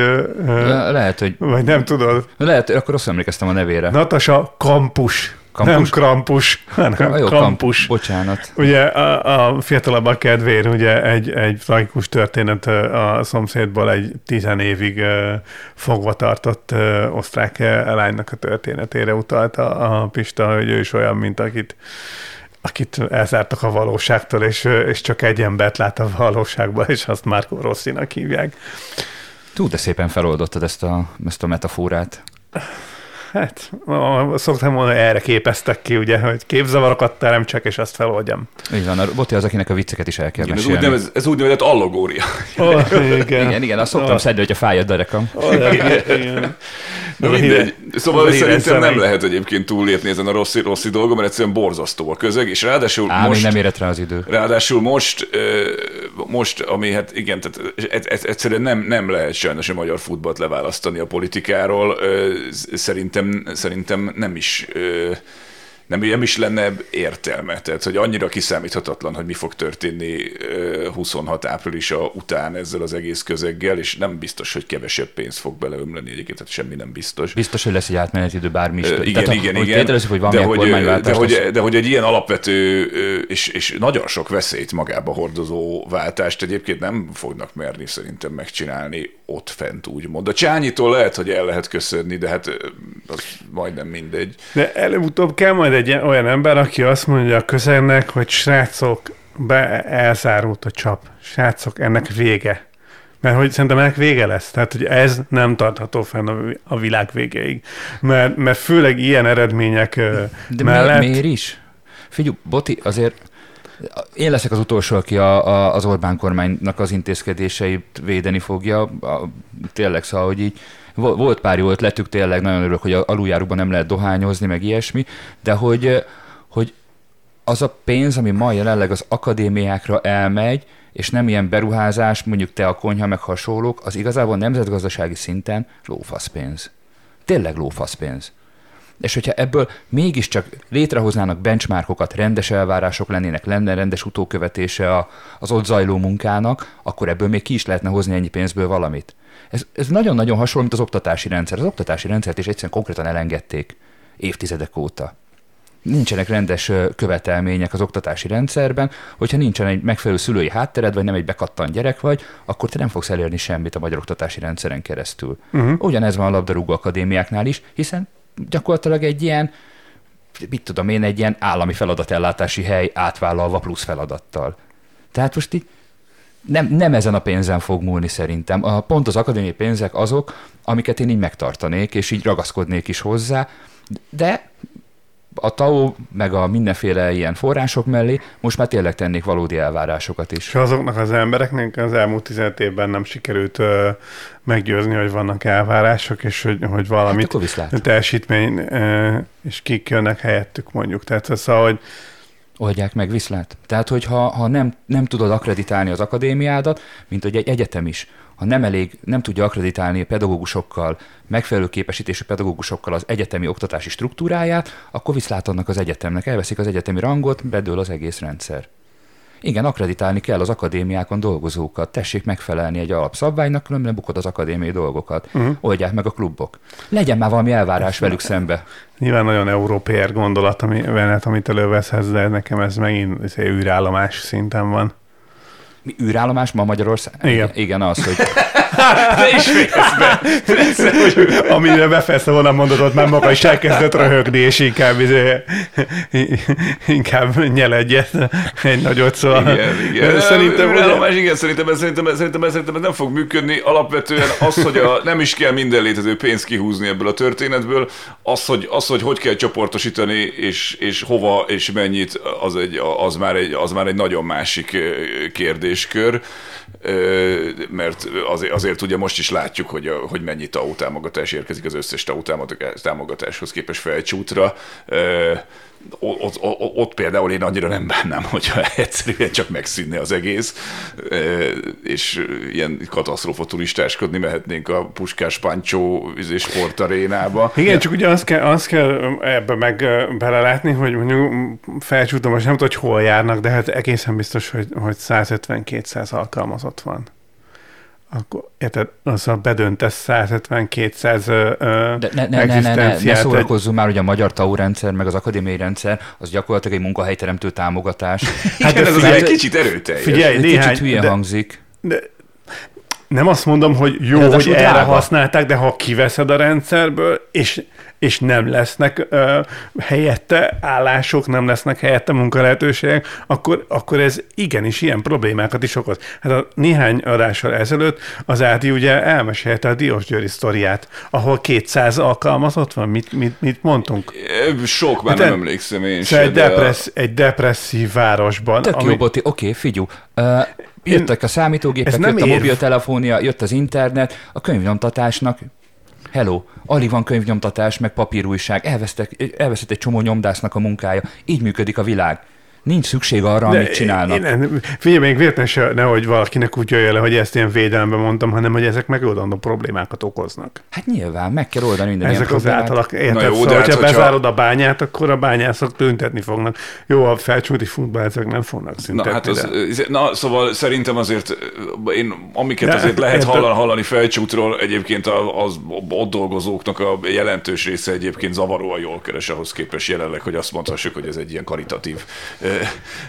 Le, lehet, hogy... Vagy nem tudod. Lehet, akkor rosszul emlékeztem a nevére. Natasa Kampus. Kampus? Nem krampus, hanem Jó, kampus. Bocsánat. Ugye a, a fiatalabbak kedvéért ugye egy, egy tragikus történet a szomszédból egy tizen évig fogva tartott osztrák lánynak a történetére utalta a Pista, hogy ő is olyan, mint akit akit elzártak a valóságtól, és, és csak egy embert lát a valóságban, és azt már Rosszinak hívják. Túl, de szépen feloldottad ezt a, ezt a metaforát. Hát, szoktam mondani, erre képeztek ki, ugye, hogy képzavarokat teremtsek, és azt feloldjam. Így van, a Boti az, akinek a vicceket is el kell igen, mesélni. Ez, úgy ez úgynevezett allogória. Oh, igen. igen, igen, azt szoktam oh. szedni, hogyha fáj a derekam. Oh, igen. De mindegy. Szóval szerintem nem lehet egyébként túllépni ezen a rossz, rossz dolgon, mert egyszerűen borzasztó a közeg, és ráadásul Á, most... nem érett rá az idő. Ráadásul most, most ami hát igen, tehát egyszerűen nem, nem lehet sajnos a magyar futballt leválasztani a politikáról. Szerintem, szerintem nem is nem, nem is lenne értelme. Tehát, hogy annyira kiszámíthatatlan, hogy mi fog történni 26 áprilisa után ezzel az egész közeggel, és nem biztos, hogy kevesebb pénz fog beleömleni egyébként, tehát semmi nem biztos. Biztos, hogy lesz egy átmeneti idő bármi is. igen, tehát, igen, hogy igen. hogy de hogy, de, hogy, de hogy egy ilyen alapvető és, és nagyon sok veszélyt magába hordozó váltást egyébként nem fognak merni szerintem megcsinálni ott fent, úgymond. A Csányitól lehet, hogy el lehet köszönni, de hát az majdnem mindegy. De előbb-utóbb kell majd egy olyan ember, aki azt mondja a közegnek, hogy srácok, be elzárult a csap. Srácok, ennek vége. Mert hogy szerintem ennek vége lesz. Tehát, hogy ez nem tartható fenn a világ végéig. Mert, mert főleg ilyen eredmények De mellett... Mi, miért is? Figyelj, Boti, azért én leszek az utolsó, aki a, a, az Orbán kormánynak az intézkedéseit védeni fogja. A, tényleg, szóval, hogy így Volt pár jó ötletük, tényleg nagyon örülök, hogy aluljáróban nem lehet dohányozni, meg ilyesmi, de hogy, hogy az a pénz, ami ma jelenleg az akadémiákra elmegy, és nem ilyen beruházás, mondjuk te a konyha, meg hasonlók, az igazából nemzetgazdasági szinten lófaszpénz. Tényleg lófaszpénz. És hogyha ebből mégiscsak létrehoznának benchmarkokat, rendes elvárások lennének, lenne rendes utókövetése az ott zajló munkának, akkor ebből még ki is lehetne hozni ennyi pénzből valamit. Ez, ez nagyon-nagyon hasonló, mint az oktatási rendszer. Az oktatási rendszert is egyszerűen konkrétan elengedték évtizedek óta nincsenek rendes követelmények az oktatási rendszerben, hogyha nincsen egy megfelelő szülői háttered, vagy nem egy bekattan gyerek vagy, akkor te nem fogsz elérni semmit a magyar oktatási rendszeren keresztül. Uh-huh. Ugyanez van a labdarúgó akadémiáknál is, hiszen gyakorlatilag egy ilyen, mit tudom én, egy ilyen állami feladatellátási hely átvállalva plusz feladattal. Tehát most így nem, nem ezen a pénzen fog múlni szerintem. A, pont az akadémiai pénzek azok, amiket én így megtartanék, és így ragaszkodnék is hozzá, de a TAO, meg a mindenféle ilyen források mellé most már tényleg tennék valódi elvárásokat is. És azoknak az embereknek az elmúlt 15 évben nem sikerült ö, meggyőzni, hogy vannak elvárások, és hogy, hogy valamit hát teljesítmény, ö, és kik jönnek helyettük mondjuk. Tehát az, hogy oldják meg viszlát. Tehát, hogyha ha nem, nem tudod akreditálni az akadémiádat, mint hogy egy egyetem is, ha nem elég, nem tudja akreditálni a pedagógusokkal, megfelelő képesítésű pedagógusokkal az egyetemi oktatási struktúráját, akkor viszlát adnak az egyetemnek, elveszik az egyetemi rangot, bedől az egész rendszer. Igen, akreditálni kell az akadémiákon dolgozókat, tessék megfelelni egy alapszabványnak, különben bukod az akadémiai dolgokat. Uh-huh. Oldják meg a klubok. Legyen már valami elvárás velük szembe. Nyilván nagyon európér gondolat, ami, amit előveszhez, de nekem ez megint űrállomás szinten van. Mi űrállomás ma Magyarország? Igen. Igen, az, hogy... De is fejezd be! Persze, hogy... Amire befejezte volna mondatot, már maga is elkezdett röhögni, és inkább, izé, inkább nyel egyet, egy nagyot, szóval... Igen, igen. Szerintem, űrállomás, igen, szerintem, ez, szerintem, szerintem, ez, szerintem ez nem fog működni. Alapvetően az, hogy a, nem is kell minden létező pénzt kihúzni ebből a történetből, az, hogy az, hogy, hogy kell csoportosítani, és, és hova és mennyit, az, egy, az, már egy, az már egy nagyon másik kérdés kérdéskör, mert azért, azért ugye most is látjuk, hogy, hogy mennyi TAU támogatás érkezik az összes TAU támogatáshoz képest felcsútra ott, ott, ott például én annyira nem bánnám, hogyha egyszerűen csak megszűnne az egész, és ilyen katasztrófa turistáskodni mehetnénk a Puskás Pancsó sportarénába. Igen, ja. csak ugye azt kell, azt kell ebbe meg belelátni, hogy mondjuk felcsútom, most nem tudom, hogy hol járnak, de hát egészen biztos, hogy, hogy 150-200 alkalmazott van akkor érted, a bedöntesz 150-200 De ne, ne, ne, ne, ne, ne szórakozzunk már, hogy a magyar TAU rendszer, meg az akadémiai rendszer, az gyakorlatilag egy munkahelyteremtő támogatás. hát ez az egy kicsit erőteljes. Figyelj, néhány, kicsit hülye de, hangzik. De, nem azt mondom, hogy jó, hogy erre használták, de ha kiveszed a rendszerből, és és nem lesznek uh, helyette állások, nem lesznek helyette munkalehetőségek, akkor, akkor ez igenis ilyen problémákat is okoz. Hát a néhány adással ezelőtt az Ádi ugye elmesélte a Diós Győri sztoriát, ahol 200 alkalmazott van, mit, mit, mit mondtunk? Sok, már hát nem emlékszem én szóval sem. Egy, depressz, a... egy depresszív városban. Tök ami... jó, Boti, oké, okay, figyú. Uh, jöttek a számítógépek, jött a mobiltelefonia, jött az internet, a könyvnyomtatásnak hello, alig van könyvnyomtatás, meg papírújság, elveszett egy csomó nyomdásznak a munkája. Így működik a világ. Nincs szükség arra, De amit csinálnak. Én, figyelj, még véletlenül se, nehogy valakinek úgy jöjjön le, hogy ezt ilyen védelemben mondtam, hanem hogy ezek megoldandó problémákat okoznak. Hát nyilván, meg kell oldani minden Ezek az általak, érted? Na jó, szóval, hát, hogyha bezárod a bányát, akkor a bányászok tüntetni fognak. Jó, a felcsúti futball ezek nem fognak szüntetni. Na, hát az, na, szóval szerintem azért én, amiket de, azért lehet hallani, hallani felcsútról, egyébként az ott dolgozóknak a jelentős része egyébként zavaróan jól keres ahhoz képest jelenleg, hogy azt mondhassuk, hogy ez egy ilyen karitatív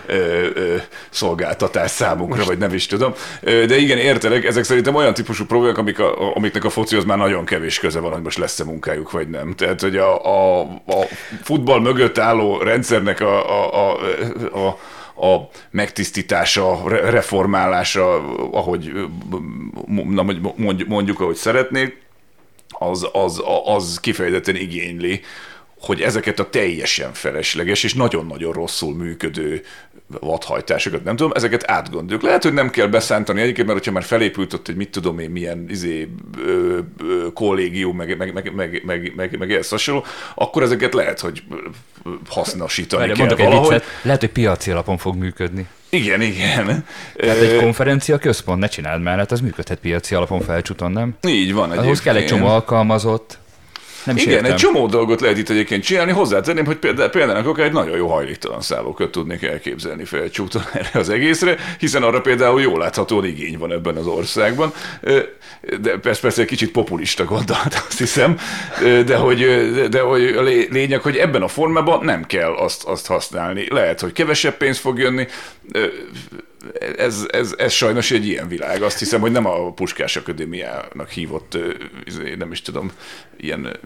ö, ö, szolgáltatás számunkra, Most. vagy nem is tudom. De igen, értelek, ezek szerintem olyan típusú problémák, amik a, amiknek a focihoz már nagyon kevés köze van, hogy most lesz-e munkájuk, vagy nem. Tehát, hogy a, a, a futball mögött álló rendszernek a, a, a, a a megtisztítása, reformálása, ahogy na, mondjuk, ahogy szeretnék, az, az, az kifejezetten igényli hogy ezeket a teljesen felesleges és nagyon-nagyon rosszul működő vadhajtásokat, nem tudom, ezeket átgondoljuk. Lehet, hogy nem kell beszántani egyébként, mert hogyha már felépült ott egy mit tudom én, milyen izé, ö, ö, kollégium, meg, meg, meg, meg, meg, meg, meg ez hasonló, akkor ezeket lehet, hogy hasznosítani Várja, kell mondok egy valahogy. viccet, lehet, hogy piaci alapon fog működni. Igen, igen. Tehát egy konferencia központ, ne csináld már, hát az működhet piaci alapon felcsúton, nem? Így van Ahhoz kell egy csomó alkalmazott. Nem Igen, értem. egy csomó dolgot lehet itt egyébként csinálni. Hozzátenném, hogy például, például akár egy nagyon jó hajléktalan szállókat tudnék elképzelni felcsúton erre az egészre, hiszen arra például jól láthatóan igény van ebben az országban. De persze, persze egy kicsit populista gondolat, azt hiszem, de hogy, de, hogy a lé- lényeg, hogy ebben a formában nem kell azt, azt használni. Lehet, hogy kevesebb pénz fog jönni, ez, ez, ez sajnos egy ilyen világ. Azt hiszem, hogy nem a Puskás Akadémiának hívott, izé, nem is tudom, ilyen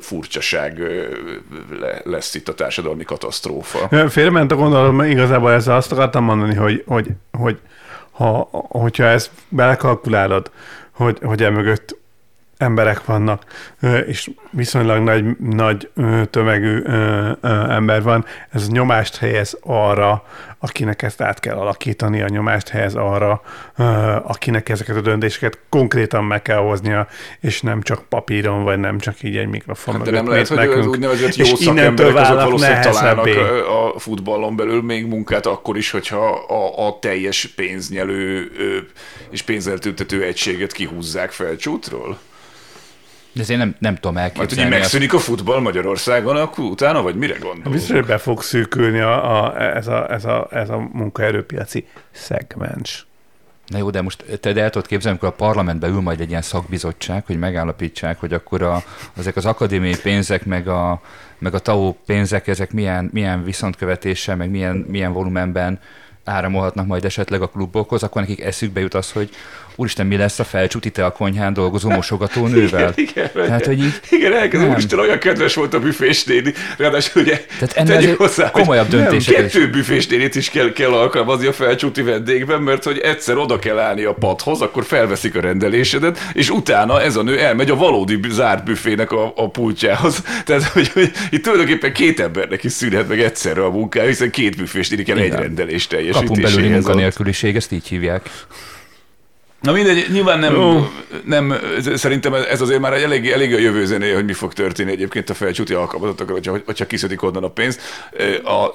furcsaság lesz itt a társadalmi katasztrófa. Félrement a gondolatom, mert igazából ezzel azt akartam mondani, hogy, hogy, hogy ha, hogyha ezt belekalkulálod, hogy, hogy emögött emberek vannak, és viszonylag nagy, nagy tömegű ember van, ez nyomást helyez arra, akinek ezt át kell alakítani, a nyomást helyez arra, ö, akinek ezeket a döntéseket konkrétan meg kell hoznia, és nem csak papíron, vagy nem csak így egy mikrofon Hát de nem lehet, hogy az nekünk. úgynevezett jó És szakemberek azok valószínűleg találnak ö, a futballon belül még munkát akkor is, hogyha a, a teljes pénznyelő ö, és pénzeltültető egységet kihúzzák felcsútról? De ezért nem, nem tudom Majd elképzelni. azt. megszűnik a futball Magyarországon, akkor utána, vagy mire gondol? Biztos, hogy be fog szűkülni a, a, ez, a, ez, a, ez a munkaerőpiaci szegmens. Na jó, de most te el tudod képzelni, amikor a parlamentben ül majd egy ilyen szakbizottság, hogy megállapítsák, hogy akkor a, ezek az akadémiai pénzek, meg a, meg a TAO pénzek, ezek milyen, milyen viszontkövetéssel, meg milyen, milyen volumenben áramolhatnak majd esetleg a klubokhoz, akkor nekik eszükbe jut az, hogy úristen, mi lesz a felcsúti te a konyhán dolgozó mosogató nővel? Igen, Tehát, hogy így igen, elkezdem, Nem. úristen, olyan kedves volt a büfés néni, ráadásul ugye Tehát ennél tegyük hozzá, komolyabb nem, döntéseket is. Kettő büfés nénit is kell, kell alkalmazni a felcsúti vendégben, mert hogy egyszer oda kell állni a padhoz, akkor felveszik a rendelésedet, és utána ez a nő elmegy a valódi zárt büfének a, a pultjához. Tehát, hogy, hogy itt tulajdonképpen két embernek is szűnhet meg egyszerre a munkája, hiszen két büfés néni kell egy Igen. rendelés kapun teljesítéséhez. belüli ott. munkanélküliség, ezt így hívják. Na mindegy, nyilván nem, Jó. nem, szerintem ez azért már egy elég, elég a jövő zené, hogy mi fog történni egyébként a felcsúti alkalmazottakra, hogyha, hogyha kiszedik onnan a pénz. A,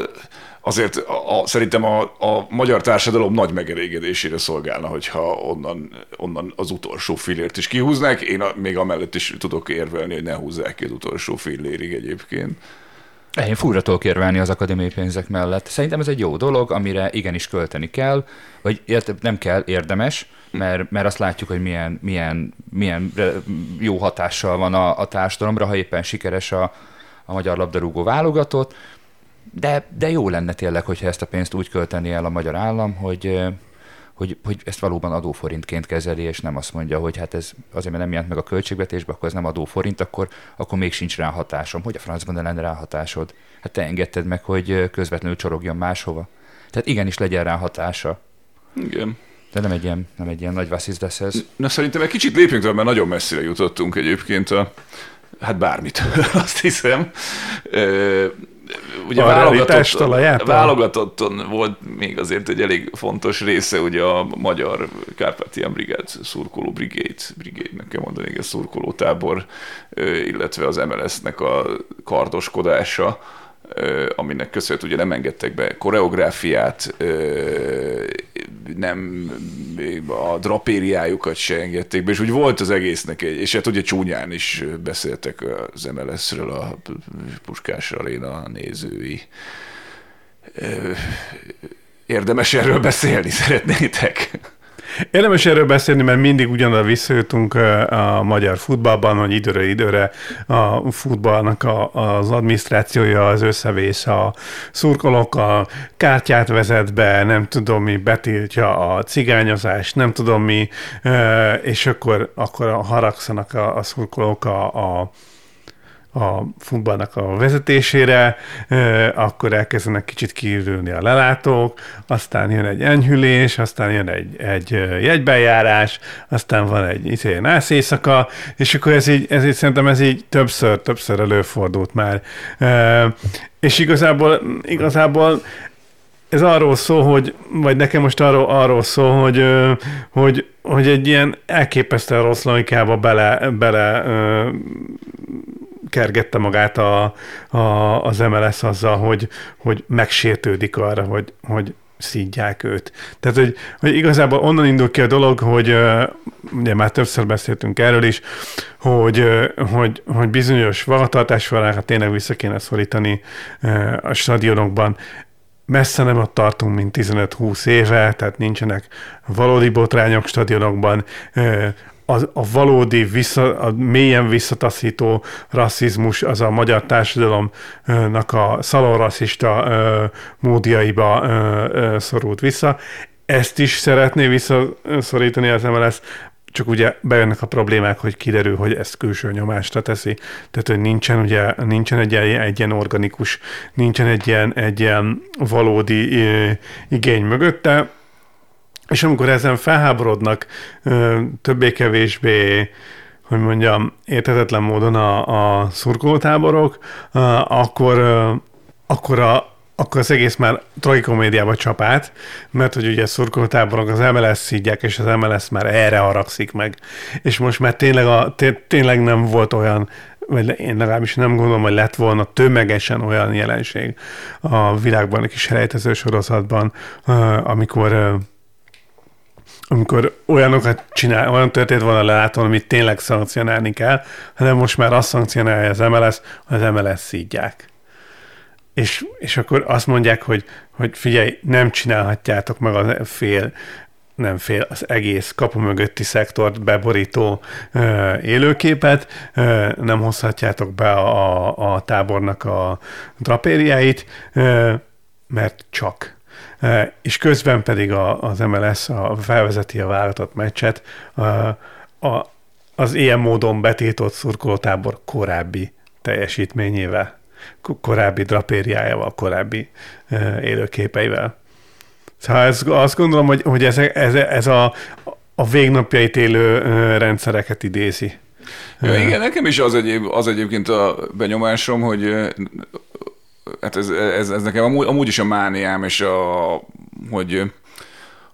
azért a, a, szerintem a, a magyar társadalom nagy megelégedésére szolgálna, hogyha onnan, onnan az utolsó fillért is kihúznák. Én a, még amellett is tudok érvelni, hogy ne húzzák ki az utolsó fillérig egyébként. Én fúra tudok érvelni az akadémiai pénzek mellett. Szerintem ez egy jó dolog, amire igenis költeni kell, vagy nem kell, érdemes, mert, mert azt látjuk, hogy milyen, milyen, milyen jó hatással van a, a társadalomra, ha éppen sikeres a, a magyar labdarúgó válogatott, de, de jó lenne tényleg, hogyha ezt a pénzt úgy költeni el a magyar állam, hogy, hogy, hogy ezt valóban adóforintként kezeli, és nem azt mondja, hogy hát ez azért, mert nem jelent meg a költségvetésbe, akkor ez nem adóforint, akkor, akkor még sincs rá hatásom. Hogy a francban ne lenne rá hatásod? Hát te engedted meg, hogy közvetlenül csorogjon máshova. Tehát igenis legyen rá hatása. Igen. De nem egy ilyen, nem egy ilyen nagy vasszisz lesz ez. Na szerintem egy kicsit lépjünk tovább, mert nagyon messzire jutottunk egyébként a, hát bármit, azt hiszem. Ugye A talajától? válogatottan volt még azért egy elég fontos része ugye a magyar Kárpátián Brigád szurkoló brigade, brigade kell mondani, igen, szurkoló tábor, ö, illetve az MLS-nek a kardoskodása, aminek köszönhető ugye nem engedtek be koreográfiát, nem a drapériájukat se engedték be, és úgy volt az egésznek egy, és hát ugye csúnyán is beszéltek az MLS-ről a Puskás Aréna nézői. Érdemes erről beszélni, szeretnétek? Érdemes erről beszélni, mert mindig ugyanaz visszajutunk a magyar futballban, hogy időre időre a futballnak a, az adminisztrációja, az összevész a szurkolókkal, kártyát vezet be, nem tudom mi, betiltja a cigányozást, nem tudom mi, és akkor, akkor haragszanak a, a szurkolók a, a a futballnak a vezetésére, akkor elkezdenek kicsit kiürülni a lelátók, aztán jön egy enyhülés, aztán jön egy, egy jegybejárás, aztán van egy nász éjszaka, és akkor ez így, ez így szerintem ez így többször, többször előfordult már. És igazából, igazából ez arról szól, hogy, vagy nekem most arról, arról szól, hogy, hogy, hogy egy ilyen elképesztően rossz logikába bele, bele kergette magát a, a, az MLS azzal, hogy, hogy megsértődik arra, hogy, hogy szídják őt. Tehát, hogy, hogy igazából onnan indul ki a dolog, hogy ugye már többször beszéltünk erről is, hogy, hogy, hogy bizonyos valatartásvonalákat tényleg vissza kéne szorítani a stadionokban messze nem ott tartunk, mint 15-20 éve, tehát nincsenek valódi botrányok stadionokban, a, a valódi, vissza, a mélyen visszataszító rasszizmus az a magyar társadalomnak a szalonrasszista módjaiba szorult vissza. Ezt is szeretné visszaszorítani az MLS, csak ugye bejönnek a problémák, hogy kiderül, hogy ezt külső nyomásra teszi. Tehát, hogy nincsen ugye, nincsen egy, egy ilyen organikus, nincsen egy ilyen, egy ilyen valódi igény mögötte, és amikor ezen felháborodnak többé-kevésbé hogy mondjam, értetetlen módon a, a szurkolótáborok, akkor, akkor a, akkor az egész már tragikomédiába csap mert hogy ugye szurkolótáborok az MLS szídják, és az MLS már erre haragszik meg. És most már tényleg, a, tényleg nem volt olyan vagy én legalábbis nem gondolom, hogy lett volna tömegesen olyan jelenség a világban, a kis rejtező sorozatban, amikor amikor olyanokat csinál, olyan történt volna lelátom, amit tényleg szankcionálni kell, hanem most már azt szankcionálja az MLS, hogy az MLS szídják és, és akkor azt mondják, hogy, hogy figyelj, nem csinálhatjátok meg a fél, nem fél, az egész kapu mögötti szektort beborító ö, élőképet, ö, nem hozhatjátok be a, a, a tábornak a drapériáit, ö, mert csak. És közben pedig a, az MLS a, felvezeti a válogatott meccset a, a, az ilyen módon betétott szurkolótábor korábbi teljesítményével korábbi drapériájával, korábbi élőképeivel. Szóval ez, azt gondolom, hogy, hogy ez, ez, ez a, a végnapjait élő rendszereket idézi. Ja, igen, nekem is az, egyéb, az egyébként a benyomásom, hogy hát ez, ez, ez nekem amúgy, amúgy is a mániám, és a, hogy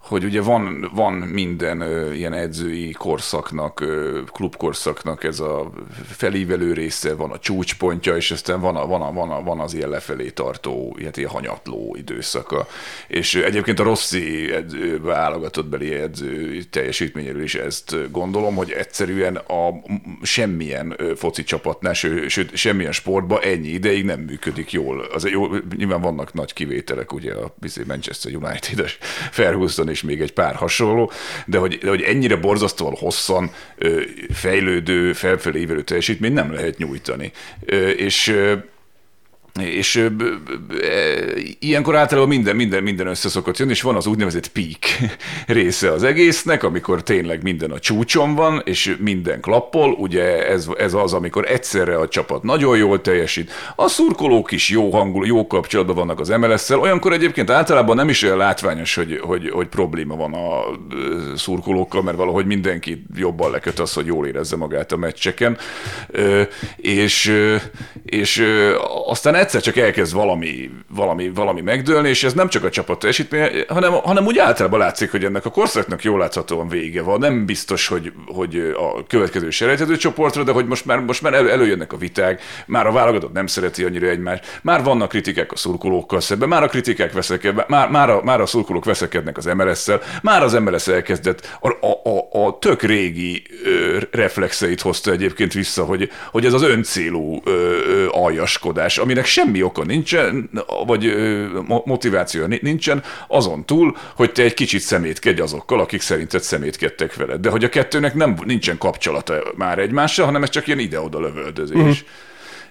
hogy ugye van, van minden ö, ilyen edzői korszaknak, ö, klubkorszaknak ez a felívelő része, van a csúcspontja, és aztán van, a, van, a, van, a, van az ilyen lefelé tartó, ilyen, ilyen hanyatló időszaka. És egyébként a Rossi edző, válogatott beli edző teljesítményéről is ezt gondolom, hogy egyszerűen a semmilyen foci csapatnál, sőt, semmilyen sportban ennyi ideig nem működik jól. Az, jó, nyilván vannak nagy kivételek, ugye a Manchester United-es Ferguson és még egy pár hasonló, de hogy, de hogy ennyire borzasztóan hosszan fejlődő, felfelé évelő teljesítményt nem lehet nyújtani. Ö, és ö, ö, ö, ilyenkor általában minden, minden, minden össze szokott jönni, és van az úgynevezett peak része az egésznek, amikor tényleg minden a csúcson van, és minden klappol, ugye ez, ez az, amikor egyszerre a csapat nagyon jól teljesít, a szurkolók is jó hangul, jó kapcsolatban vannak az MLS-szel, olyankor egyébként általában nem is olyan látványos, hogy, hogy, hogy probléma van a szurkolókkal, mert valahogy mindenki jobban leköt az, hogy jól érezze magát a meccseken, és, és aztán egyszer csak elkezd valami, valami, valami megdőlni, és ez nem csak a csapat teljesítmény, hanem, hanem úgy általában látszik, hogy ennek a korszaknak jól láthatóan vége van. Nem biztos, hogy, hogy a következő selejtező csoportra, de hogy most már, most már elő, előjönnek a viták, már a válogatott nem szereti annyira egymást, már vannak kritikák a szurkolókkal szemben, már a kritikák veszekednek, már, már, a, már a szurkolók veszekednek az MLS-szel, már az MLS elkezdett a, a, a, a tök régi ö, reflexeit hozta egyébként vissza, hogy, hogy ez az öncélú ö, aljaskodás, aminek semmi oka nincsen, vagy motiváció nincsen, azon túl, hogy te egy kicsit szemétkedj azokkal, akik szerinted szemétkedtek veled. De hogy a kettőnek nem nincsen kapcsolata már egymással, hanem ez csak ilyen ide-oda lövöldözés. Uh-huh.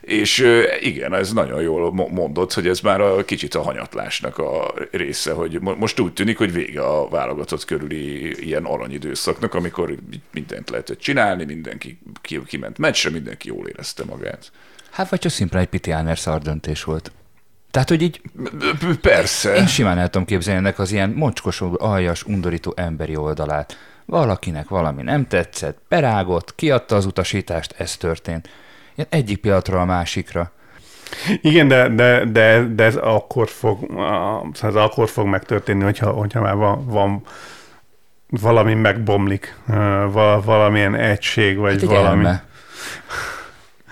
És igen, ez nagyon jól mondott, hogy ez már a kicsit a hanyatlásnak a része, hogy most úgy tűnik, hogy vége a válogatott körüli ilyen aranyidőszaknak, amikor mindent lehetett csinálni, mindenki kiment meccsre, mindenki jól érezte magát. Hát vagy csak szimplán egy Piti Áner szar döntés volt. Tehát, hogy így... Persze. Én simán el tudom képzelni ennek az ilyen mocskos, aljas, undorító emberi oldalát. Valakinek valami nem tetszett, berágott, kiadta az utasítást, ez történt. Ilyen egyik pillanatról a másikra. Igen, de, de, de, de ez akkor fog, ez akkor fog megtörténni, hogyha, hogyha már van, van valami megbomlik, valamilyen egység, vagy hát valami. Elme.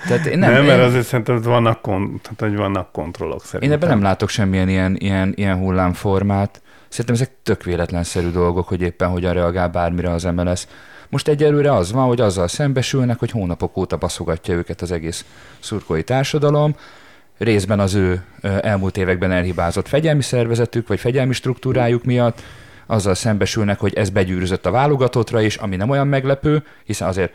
Tehát én nem, nem mert én... azért szerintem vannak, kon, tehát, hogy vannak kontrollok szerintem. Én ebben nem látok semmilyen ilyen, ilyen, ilyen hullámformát. Szerintem ezek tök véletlenszerű dolgok, hogy éppen hogyan reagál bármire az MLS. Most egyelőre az van, hogy azzal szembesülnek, hogy hónapok óta baszogatja őket az egész szurkolói társadalom, részben az ő elmúlt években elhibázott fegyelmi szervezetük, vagy fegyelmi struktúrájuk miatt, azzal szembesülnek, hogy ez begyűrűzött a válogatottra is, ami nem olyan meglepő, hiszen azért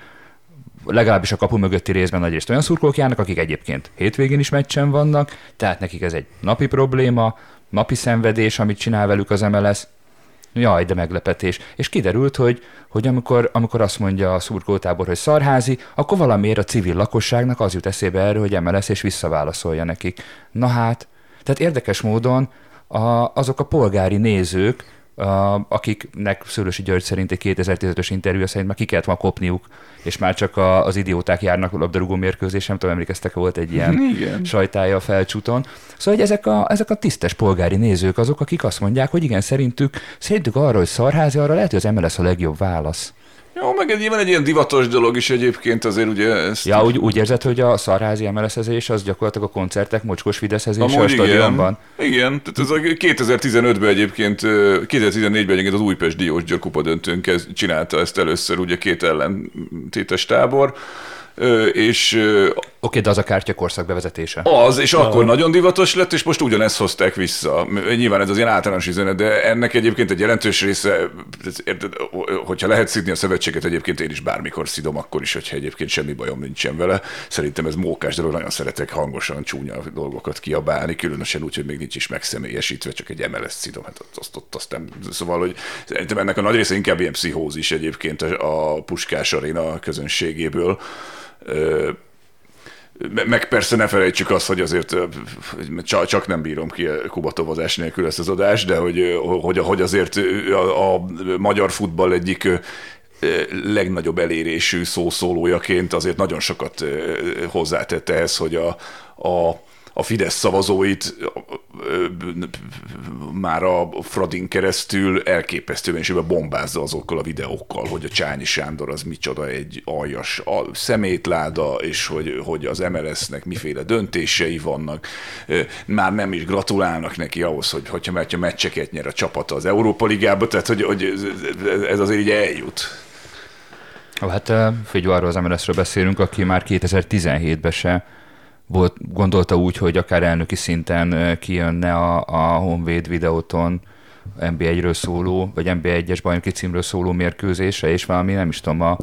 legalábbis a kapu mögötti részben nagyrészt olyan szurkolók járnak, akik egyébként hétvégén is meccsen vannak, tehát nekik ez egy napi probléma, napi szenvedés, amit csinál velük az MLS. Jaj, de meglepetés. És kiderült, hogy, hogy amikor, amikor azt mondja a szurkolótábor, hogy szarházi, akkor valamiért a civil lakosságnak az jut eszébe erről, hogy MLS és visszaválaszolja nekik. Na hát, tehát érdekes módon a, azok a polgári nézők, akiknek Szőlősi György szerint egy 2015-ös interjú szerint már ki kellett ma kopniuk, és már csak a, az idióták járnak labdarúgó mérkőzés, nem tudom, emlékeztek, volt egy ilyen igen. sajtája a felcsúton. Szóval, hogy ezek a, ezek a tisztes polgári nézők azok, akik azt mondják, hogy igen, szerintük, szerintük arra, hogy szarházi, arra lehet, hogy az MLS a legjobb válasz. Jó, meg egy, van egy ilyen divatos dolog is egyébként azért ugye ezt... Ja, úgy, úgy érzed, hogy a szarházi emeleszezés az gyakorlatilag a koncertek mocskos fideszezés a stadionban? Igen, igen, tehát ez a 2015-ben egyébként, 2014-ben egyébként az Újpest Diós Kupa döntőn csinálta ezt először ugye két ellentétes tábor, és... Oké, okay, de az a kártyakorszak bevezetése. Az, és akkor nagyon divatos lett, és most ugyanezt hozták vissza. Nyilván ez az ilyen általános üzenet, de ennek egyébként egy jelentős része, hogyha lehet szidni a szövetséget, egyébként én is bármikor szidom, akkor is, hogyha egyébként semmi bajom nincsen vele. Szerintem ez mókás dolog, nagyon szeretek hangosan csúnya dolgokat kiabálni, különösen úgy, hogy még nincs is megszemélyesítve, csak egy MLS szidom, hát azt, ott azt nem. Szóval, hogy szerintem ennek a nagy része inkább ilyen pszichózis egyébként a Puskás Arena közönségéből meg persze ne felejtsük azt, hogy azért csak nem bírom ki kubatovazás nélkül ezt az adást, de hogy, hogy, hogy azért a, a magyar futball egyik legnagyobb elérésű szószólójaként azért nagyon sokat hozzátett ehhez, hogy a, a a Fidesz szavazóit már a Fradin keresztül elképesztően és bombázza azokkal a videókkal, hogy a Csányi Sándor az micsoda egy aljas a szemétláda, és hogy, hogy az MLS-nek miféle döntései vannak. Már nem is gratulálnak neki ahhoz, hogy hogyha mert a meccseket nyer a csapata az Európa Ligába, tehát hogy, hogy ez azért így eljut. Hát figyelj, arról az MLS-ről beszélünk, aki már 2017-ben se volt, gondolta úgy, hogy akár elnöki szinten kijönne a, a Honvéd videóton NB1-ről szóló, vagy NB1-es bajnoki címről szóló mérkőzésre, és valami, nem is tudom, a...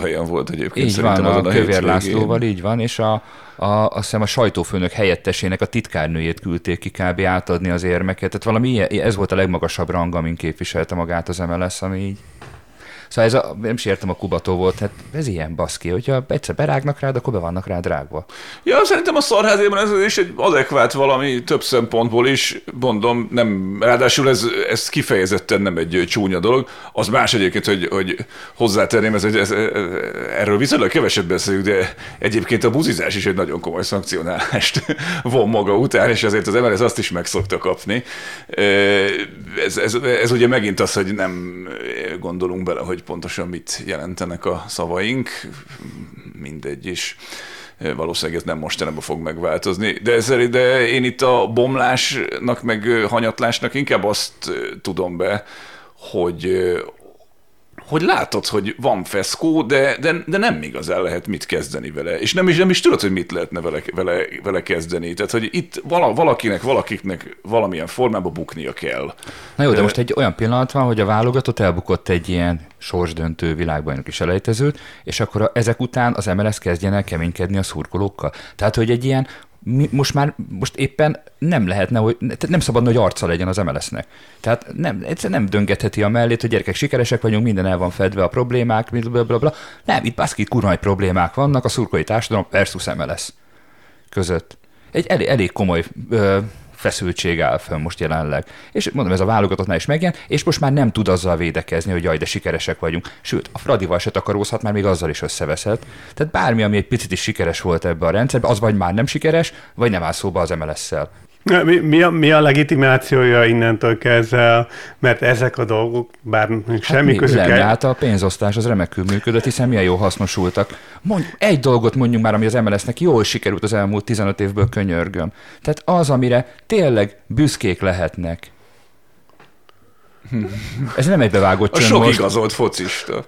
helyen volt egyébként Így van, a, a Kövér Lászlóval, így van, és a, a, azt hiszem a sajtófőnök helyettesének a titkárnőjét küldték ki kb. átadni az érmeket. Tehát valami ez volt a legmagasabb rang, amin képviselte magát az MLS, ami így Szóval ez a, nem is értem a Kubató volt, hát ez ilyen baszki, hogyha egyszer berágnak rád, akkor be vannak rád rágva. Ja, szerintem a szarházében ez is egy adekvát valami több szempontból is, mondom, nem, ráadásul ez, ez kifejezetten nem egy csúnya dolog. Az más egyébként, hogy, hogy hozzátenném, ez, ez, erről viszonylag keveset beszélünk, de egyébként a buzizás is egy nagyon komoly szankcionálást von maga után, és azért az MLS azt is meg szokta kapni. Ez, ez, ez ugye megint az, hogy nem gondolunk bele, hogy pontosan mit jelentenek a szavaink, mindegy is valószínűleg ez nem mostanában fog megváltozni. De, ezzel, de én itt a bomlásnak, meg hanyatlásnak inkább azt tudom be, hogy, hogy látod, hogy van feszkó, de, de, de nem igazán lehet mit kezdeni vele. És nem is, nem is tudod, hogy mit lehetne vele, vele, vele kezdeni. Tehát, hogy itt vala, valakinek, valakiknek valamilyen formában buknia kell. Na jó, de most egy olyan pillanat van, hogy a válogatott elbukott egy ilyen sorsdöntő világbajnoki selejtezőt, és akkor ezek után az MLS kezdjen el keménykedni a szurkolókkal. Tehát, hogy egy ilyen mi, most már most éppen nem lehetne, hogy nem szabadna, hogy arca legyen az MLS-nek. Tehát nem, egyszer nem döngetheti a mellét, hogy gyerekek sikeresek vagyunk, minden el van fedve a problémák, bla, bla, bla. Nem, itt baszki kurva problémák vannak, a szurkolói társadalom versus MLS. között. Egy elég, elég komoly ö, feszültség áll fönn most jelenleg. És mondom, ez a válogatottnál is megjelent, és most már nem tud azzal védekezni, hogy jaj, de sikeresek vagyunk. Sőt, a Fradival se takarózhat, mert még azzal is összeveszett. Tehát bármi, ami egy picit is sikeres volt ebbe a rendszerbe, az vagy már nem sikeres, vagy nem áll szóba az MLS-szel. Mi, mi, a, mi a legitimációja innentől kezdve, mert ezek a dolgok, bár hát semmi mi, közük el... Hát a pénzosztás az remekül működött, hiszen milyen jó hasznosultak. Mondj, egy dolgot mondjunk már, ami az MLS-nek jól sikerült az elmúlt 15 évből könyörgöm. Tehát az, amire tényleg büszkék lehetnek. Ez nem egy bevágott A sok most. igazolt focista.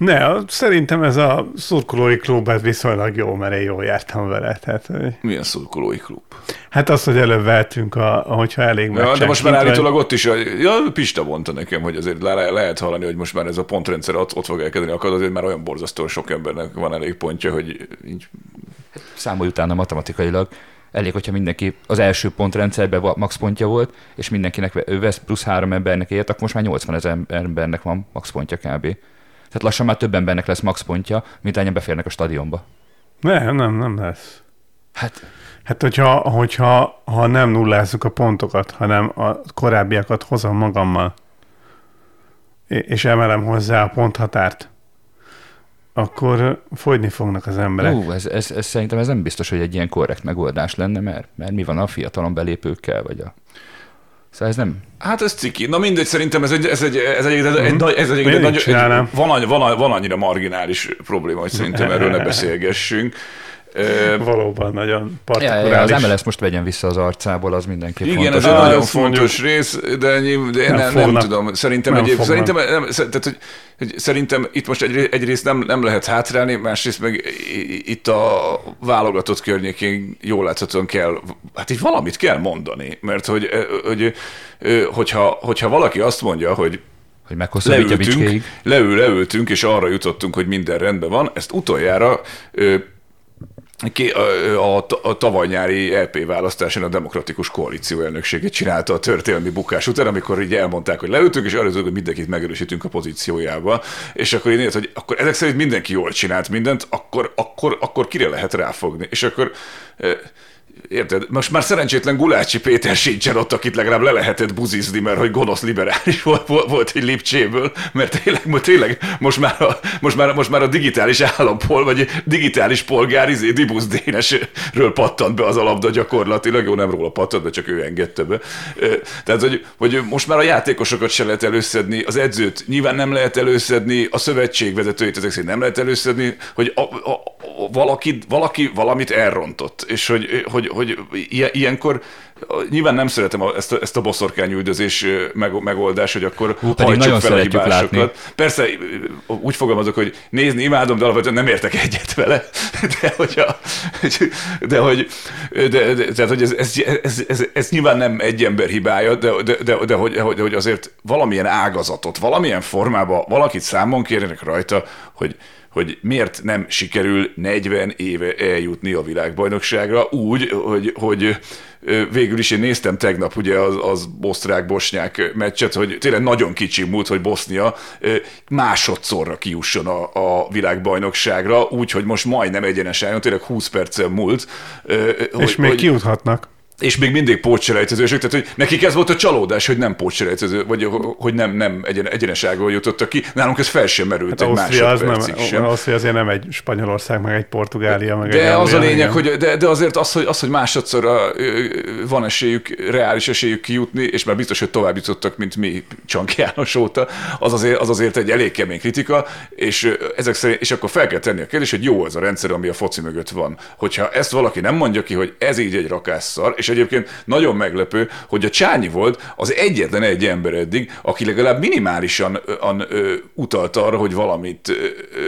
Ne, szerintem ez a szurkolói klub ez viszonylag jó, mert én jól jártam vele. Tehát, hogy... Milyen szurkolói klub? Hát az, hogy előbb vehetünk, a, hogyha elég ja, De most már állítólag ott is, ja, Pista mondta nekem, hogy azért le, lehet hallani, hogy most már ez a pontrendszer ott, ott fog elkezdeni akad, azért már olyan borzasztó sok embernek van elég pontja, hogy így... Számolj utána matematikailag. Elég, hogyha mindenki az első pontrendszerben max pontja volt, és mindenkinek ő vesz plusz három embernek ért, akkor most már 80 ezer embernek van max pontja kb. Tehát lassan már több embernek lesz max pontja, mint ennyi beférnek a stadionba. Nem, nem, nem lesz. Hát, hát hogyha, hogyha ha nem nullázzuk a pontokat, hanem a korábbiakat hozom magammal, és emelem hozzá a ponthatárt, akkor fogyni fognak az emberek. Ú, ez, ez, ez, szerintem ez nem biztos, hogy egy ilyen korrekt megoldás lenne, mert, mert mi van a fiatalon belépőkkel, vagy a Szóval ez nem... Hát ez ciki. Na mindegy, szerintem ez egy, ez egy, ez egy, ez egy, mm-hmm. ez egy, egy, egy, egy van, van, van annyira marginális probléma, hogy szerintem erről ne beszélgessünk. Valóban nagyon partikuláris. Ja, ja, az MLS most vegyen vissza az arcából, az mindenki Igen, fontos. ez egy nagyon fontos rész, de, de én nem, nem, nem tudom. Szerintem, nem egy, szerintem, nem, tehát, hogy, hogy szerintem itt most egy, egyrészt nem, nem lehet hátrálni, másrészt meg itt a válogatott környékén jól láthatóan kell, hát itt valamit kell mondani, mert hogy, hogy hogyha, hogyha valaki azt mondja, hogy hogy leültünk, leül, leültünk, és arra jutottunk, hogy minden rendben van. Ezt utoljára a, a, a tavaly nyári EP választáson a Demokratikus Koalíció elnökségét csinálta a történelmi bukás után, amikor így elmondták, hogy leültünk, és arra hogy mindenkit megerősítünk a pozíciójába, és akkor én hogy akkor ezek szerint mindenki jól csinált mindent, akkor, akkor, akkor kire lehet ráfogni. És akkor Érted? Most már szerencsétlen Gulácsi Péter sincsen ott, akit legalább le lehetett buzizni, mert hogy gonosz liberális volt, volt egy lipcséből, mert tényleg, tényleg most, már a, most, már, most már a digitális állampol, vagy digitális polgár izé Dibusz Dénesről pattant be az a labda gyakorlatilag, jó, nem róla pattant be, csak ő engedte be. Tehát, hogy, hogy most már a játékosokat se lehet előszedni, az edzőt nyilván nem lehet előszedni, a szövetség vezetőjét ezek szerint nem lehet előszedni, hogy a, a, a, valaki, valaki valamit elrontott, és hogy, hogy, hogy ilyenkor nyilván nem szeretem ezt a, ezt a boszorkányüldözés meg, megoldás, hogy akkor Hú, hajtsuk fel a hibásokat. Látni. Persze úgy fogalmazok, hogy nézni imádom, de alapvetően nem értek egyet vele. De hogy, a, de, hogy, de, de, tehát, hogy ez, ez, ez, ez, ez, nyilván nem egy ember hibája, de, de, de, de hogy, hogy, hogy azért valamilyen ágazatot, valamilyen formában valakit számon kérjenek rajta, hogy hogy miért nem sikerül 40 éve eljutni a világbajnokságra úgy, hogy, hogy végül is én néztem tegnap ugye az, az osztrák-bosnyák meccset, hogy tényleg nagyon kicsi múlt, hogy Bosznia másodszorra kiusson a, a világbajnokságra, úgyhogy most majdnem egyenes álljon, tényleg 20 percen múlt. És hogy, még hogy, kiuthatnak és még mindig pótselejtezősök, tehát hogy nekik ez volt a csalódás, hogy nem pótselejtező, vagy hogy nem, nem egyen, egyeneságból jutottak ki. Nálunk ez fel sem merült hát egy Ausztria az nem, sem. Ausztria azért nem egy Spanyolország, meg egy Portugália, meg de egy az a lényeg, hogy, de, de azért az, hogy, az, hogy másodszor van esélyük, reális esélyük kijutni, és már biztos, hogy tovább jutottak, mint mi Csank János óta, az azért, az azért egy elég kemény kritika, és ezek szerint, és akkor fel kell tenni a kérdés, hogy jó az a rendszer, ami a foci mögött van. Hogyha ezt valaki nem mondja ki, hogy ez így egy rakásszar, és egyébként nagyon meglepő, hogy a Csányi volt az egyetlen egy ember eddig, aki legalább minimálisan an, ö, utalt arra, hogy valamit ö,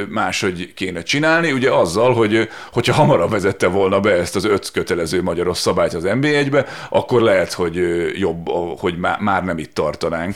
máshogy kéne csinálni, ugye azzal, hogy hogyha hamarabb vezette volna be ezt az öt kötelező magyaros szabályt az NB1-be, akkor lehet, hogy jobb, hogy má, már nem itt tartanánk.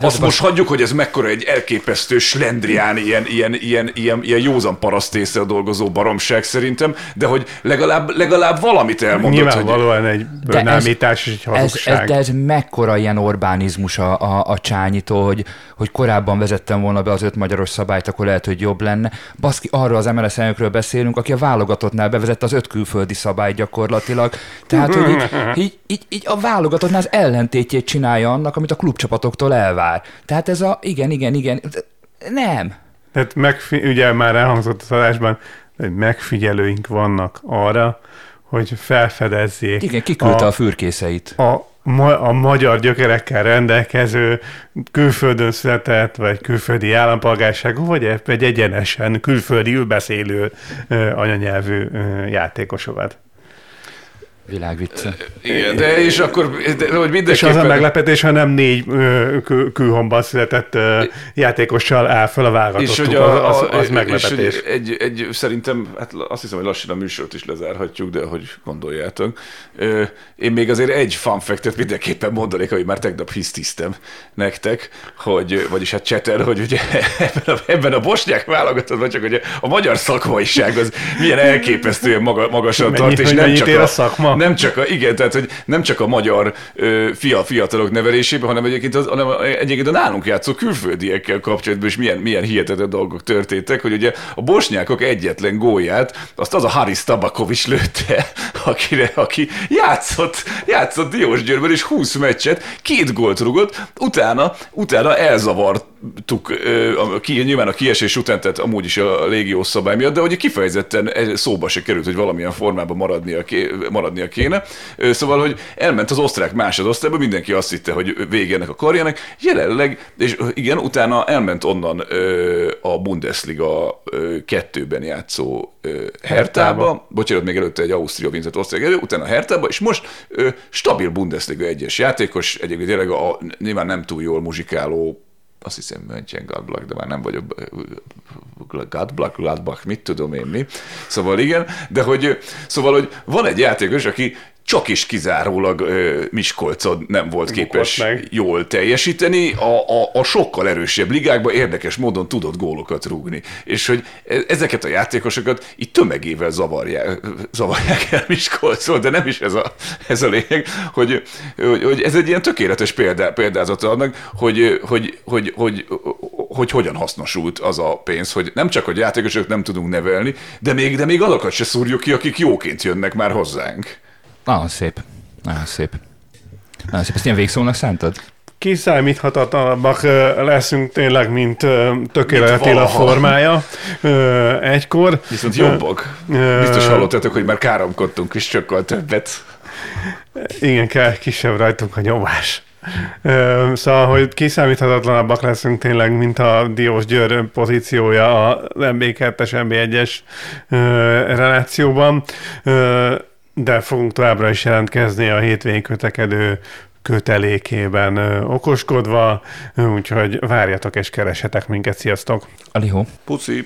Azt most hagyjuk, hogy ez mekkora egy elképesztő slendrián, ilyen, ilyen, ilyen, ilyen, ilyen józan parasztészre dolgozó baromság szerintem, de hogy legalább, legalább valamit elmondott. Nyilvánvalóan hogy... egy bőnámítás és egy hazugság. Ez, ez, de ez mekkora ilyen Orbánizmus a, a, a csányitól, hogy, hogy korábban vezettem volna be az öt magyaros szabályt, akkor lehet, hogy jobb lenne. Baszki, arról az MLS elnökről beszélünk, aki a válogatottnál bevezette az öt külföldi szabályt gyakorlatilag. Tehát, hogy így, így, így, így a válogatottnál az ellentétjét csinálja annak, amit a klubcsapatoktól elvár. Tehát ez a, igen, igen, igen, nem. Tehát megfi- ugye már elhangzott az adásban, hogy megfigyelőink vannak arra, hogy felfedezzék. Igen, kiküldte a, a fürkészeit. A, ma, a magyar gyökerekkel rendelkező külföldön született, vagy külföldi állampolgárságú, vagy egy egyenesen külföldi beszélő anyanyelvű játékosokat. Világvicce. Igen, de és akkor, de, hogy mindenképpen... És az a meglepetés, ha nem négy külhomban született játékossal áll fel a válogatottuk, és hogy a, a, az, az meglepetés. És egy, egy, szerintem, hát azt hiszem, hogy lassan a műsort is lezárhatjuk, de hogy gondoljátok. Én még azért egy fact mindenképpen mondanék, hogy már tegnap hisztisztem nektek, hogy, vagyis hát cseter, hogy ugye ebben a, ebben a bosnyák válogatottban csak hogy a magyar szakmaiság az milyen elképesztően maga, magasan Mennyi, tart, és nem csak a, a szakma nem csak a, igen, tehát hogy nem csak a magyar ö, fia, fiatalok nevelésében, hanem egyébként, az, hanem egyébként a nálunk játszó külföldiekkel kapcsolatban is milyen, milyen hihetetlen dolgok történtek, hogy ugye a bosnyákok egyetlen gólját, azt az a Haris Tabakovics lőtte, akire, aki játszott, játszott Diós Győrben, és 20 meccset, két gólt rugott, utána, utána elzavartuk, ki, nyilván a kiesés után, tehát amúgy is a légió szabály miatt, de hogy kifejezetten szóba se került, hogy valamilyen formában maradnia, maradnia maradnia kéne. Szóval, hogy elment az osztrák másodosztályba, mindenki azt hitte, hogy vége ennek a karjának. Jelenleg, és igen, utána elment onnan a Bundesliga kettőben játszó Hertába, bocsánat, még előtte egy Ausztria Vincent osztrák elő, utána Hertába, és most stabil Bundesliga egyes játékos, egyébként tényleg a, nyilván nem túl jól muzsikáló azt hiszem Mönchengladbach, de már nem vagyok Gladbach, Gladbach, mit tudom én mi. Szóval igen, de hogy, szóval, hogy van egy játékos, aki csak is kizárólag ö, Miskolcon nem volt képes meg. jól teljesíteni, a, a, a sokkal erősebb ligákban érdekes módon tudott gólokat rúgni. És hogy e, ezeket a játékosokat itt tömegével zavarják, zavarják el Miskolcon, de nem is ez a, ez a lényeg, hogy, hogy, hogy ez egy ilyen tökéletes példá, példázat annak, hogy, hogy, hogy, hogy, hogy hogyan hasznosult az a pénz, hogy nem csak, hogy játékosok nem tudunk nevelni, de még, de még azokat se szúrjuk ki, akik jóként jönnek már hozzánk. Nagyon szép. Nagyon szép. Nagyon szép. Ezt ilyen végszónak szántad? kiszámíthatatlanabbak leszünk tényleg, mint tökélet a formája egykor. Viszont jobbak. Biztos hallottátok, hogy már káromkodtunk is sokkal többet. Igen, kell, kisebb rajtunk a nyomás. Szóval, hogy kiszámíthatatlanabbak leszünk tényleg, mint a Diós Győr pozíciója a MB2-es, MB1-es relációban de fogunk továbbra is jelentkezni a hétvégén kötekedő kötelékében okoskodva, úgyhogy várjatok és keresetek minket. Sziasztok! Alihó! Puszi!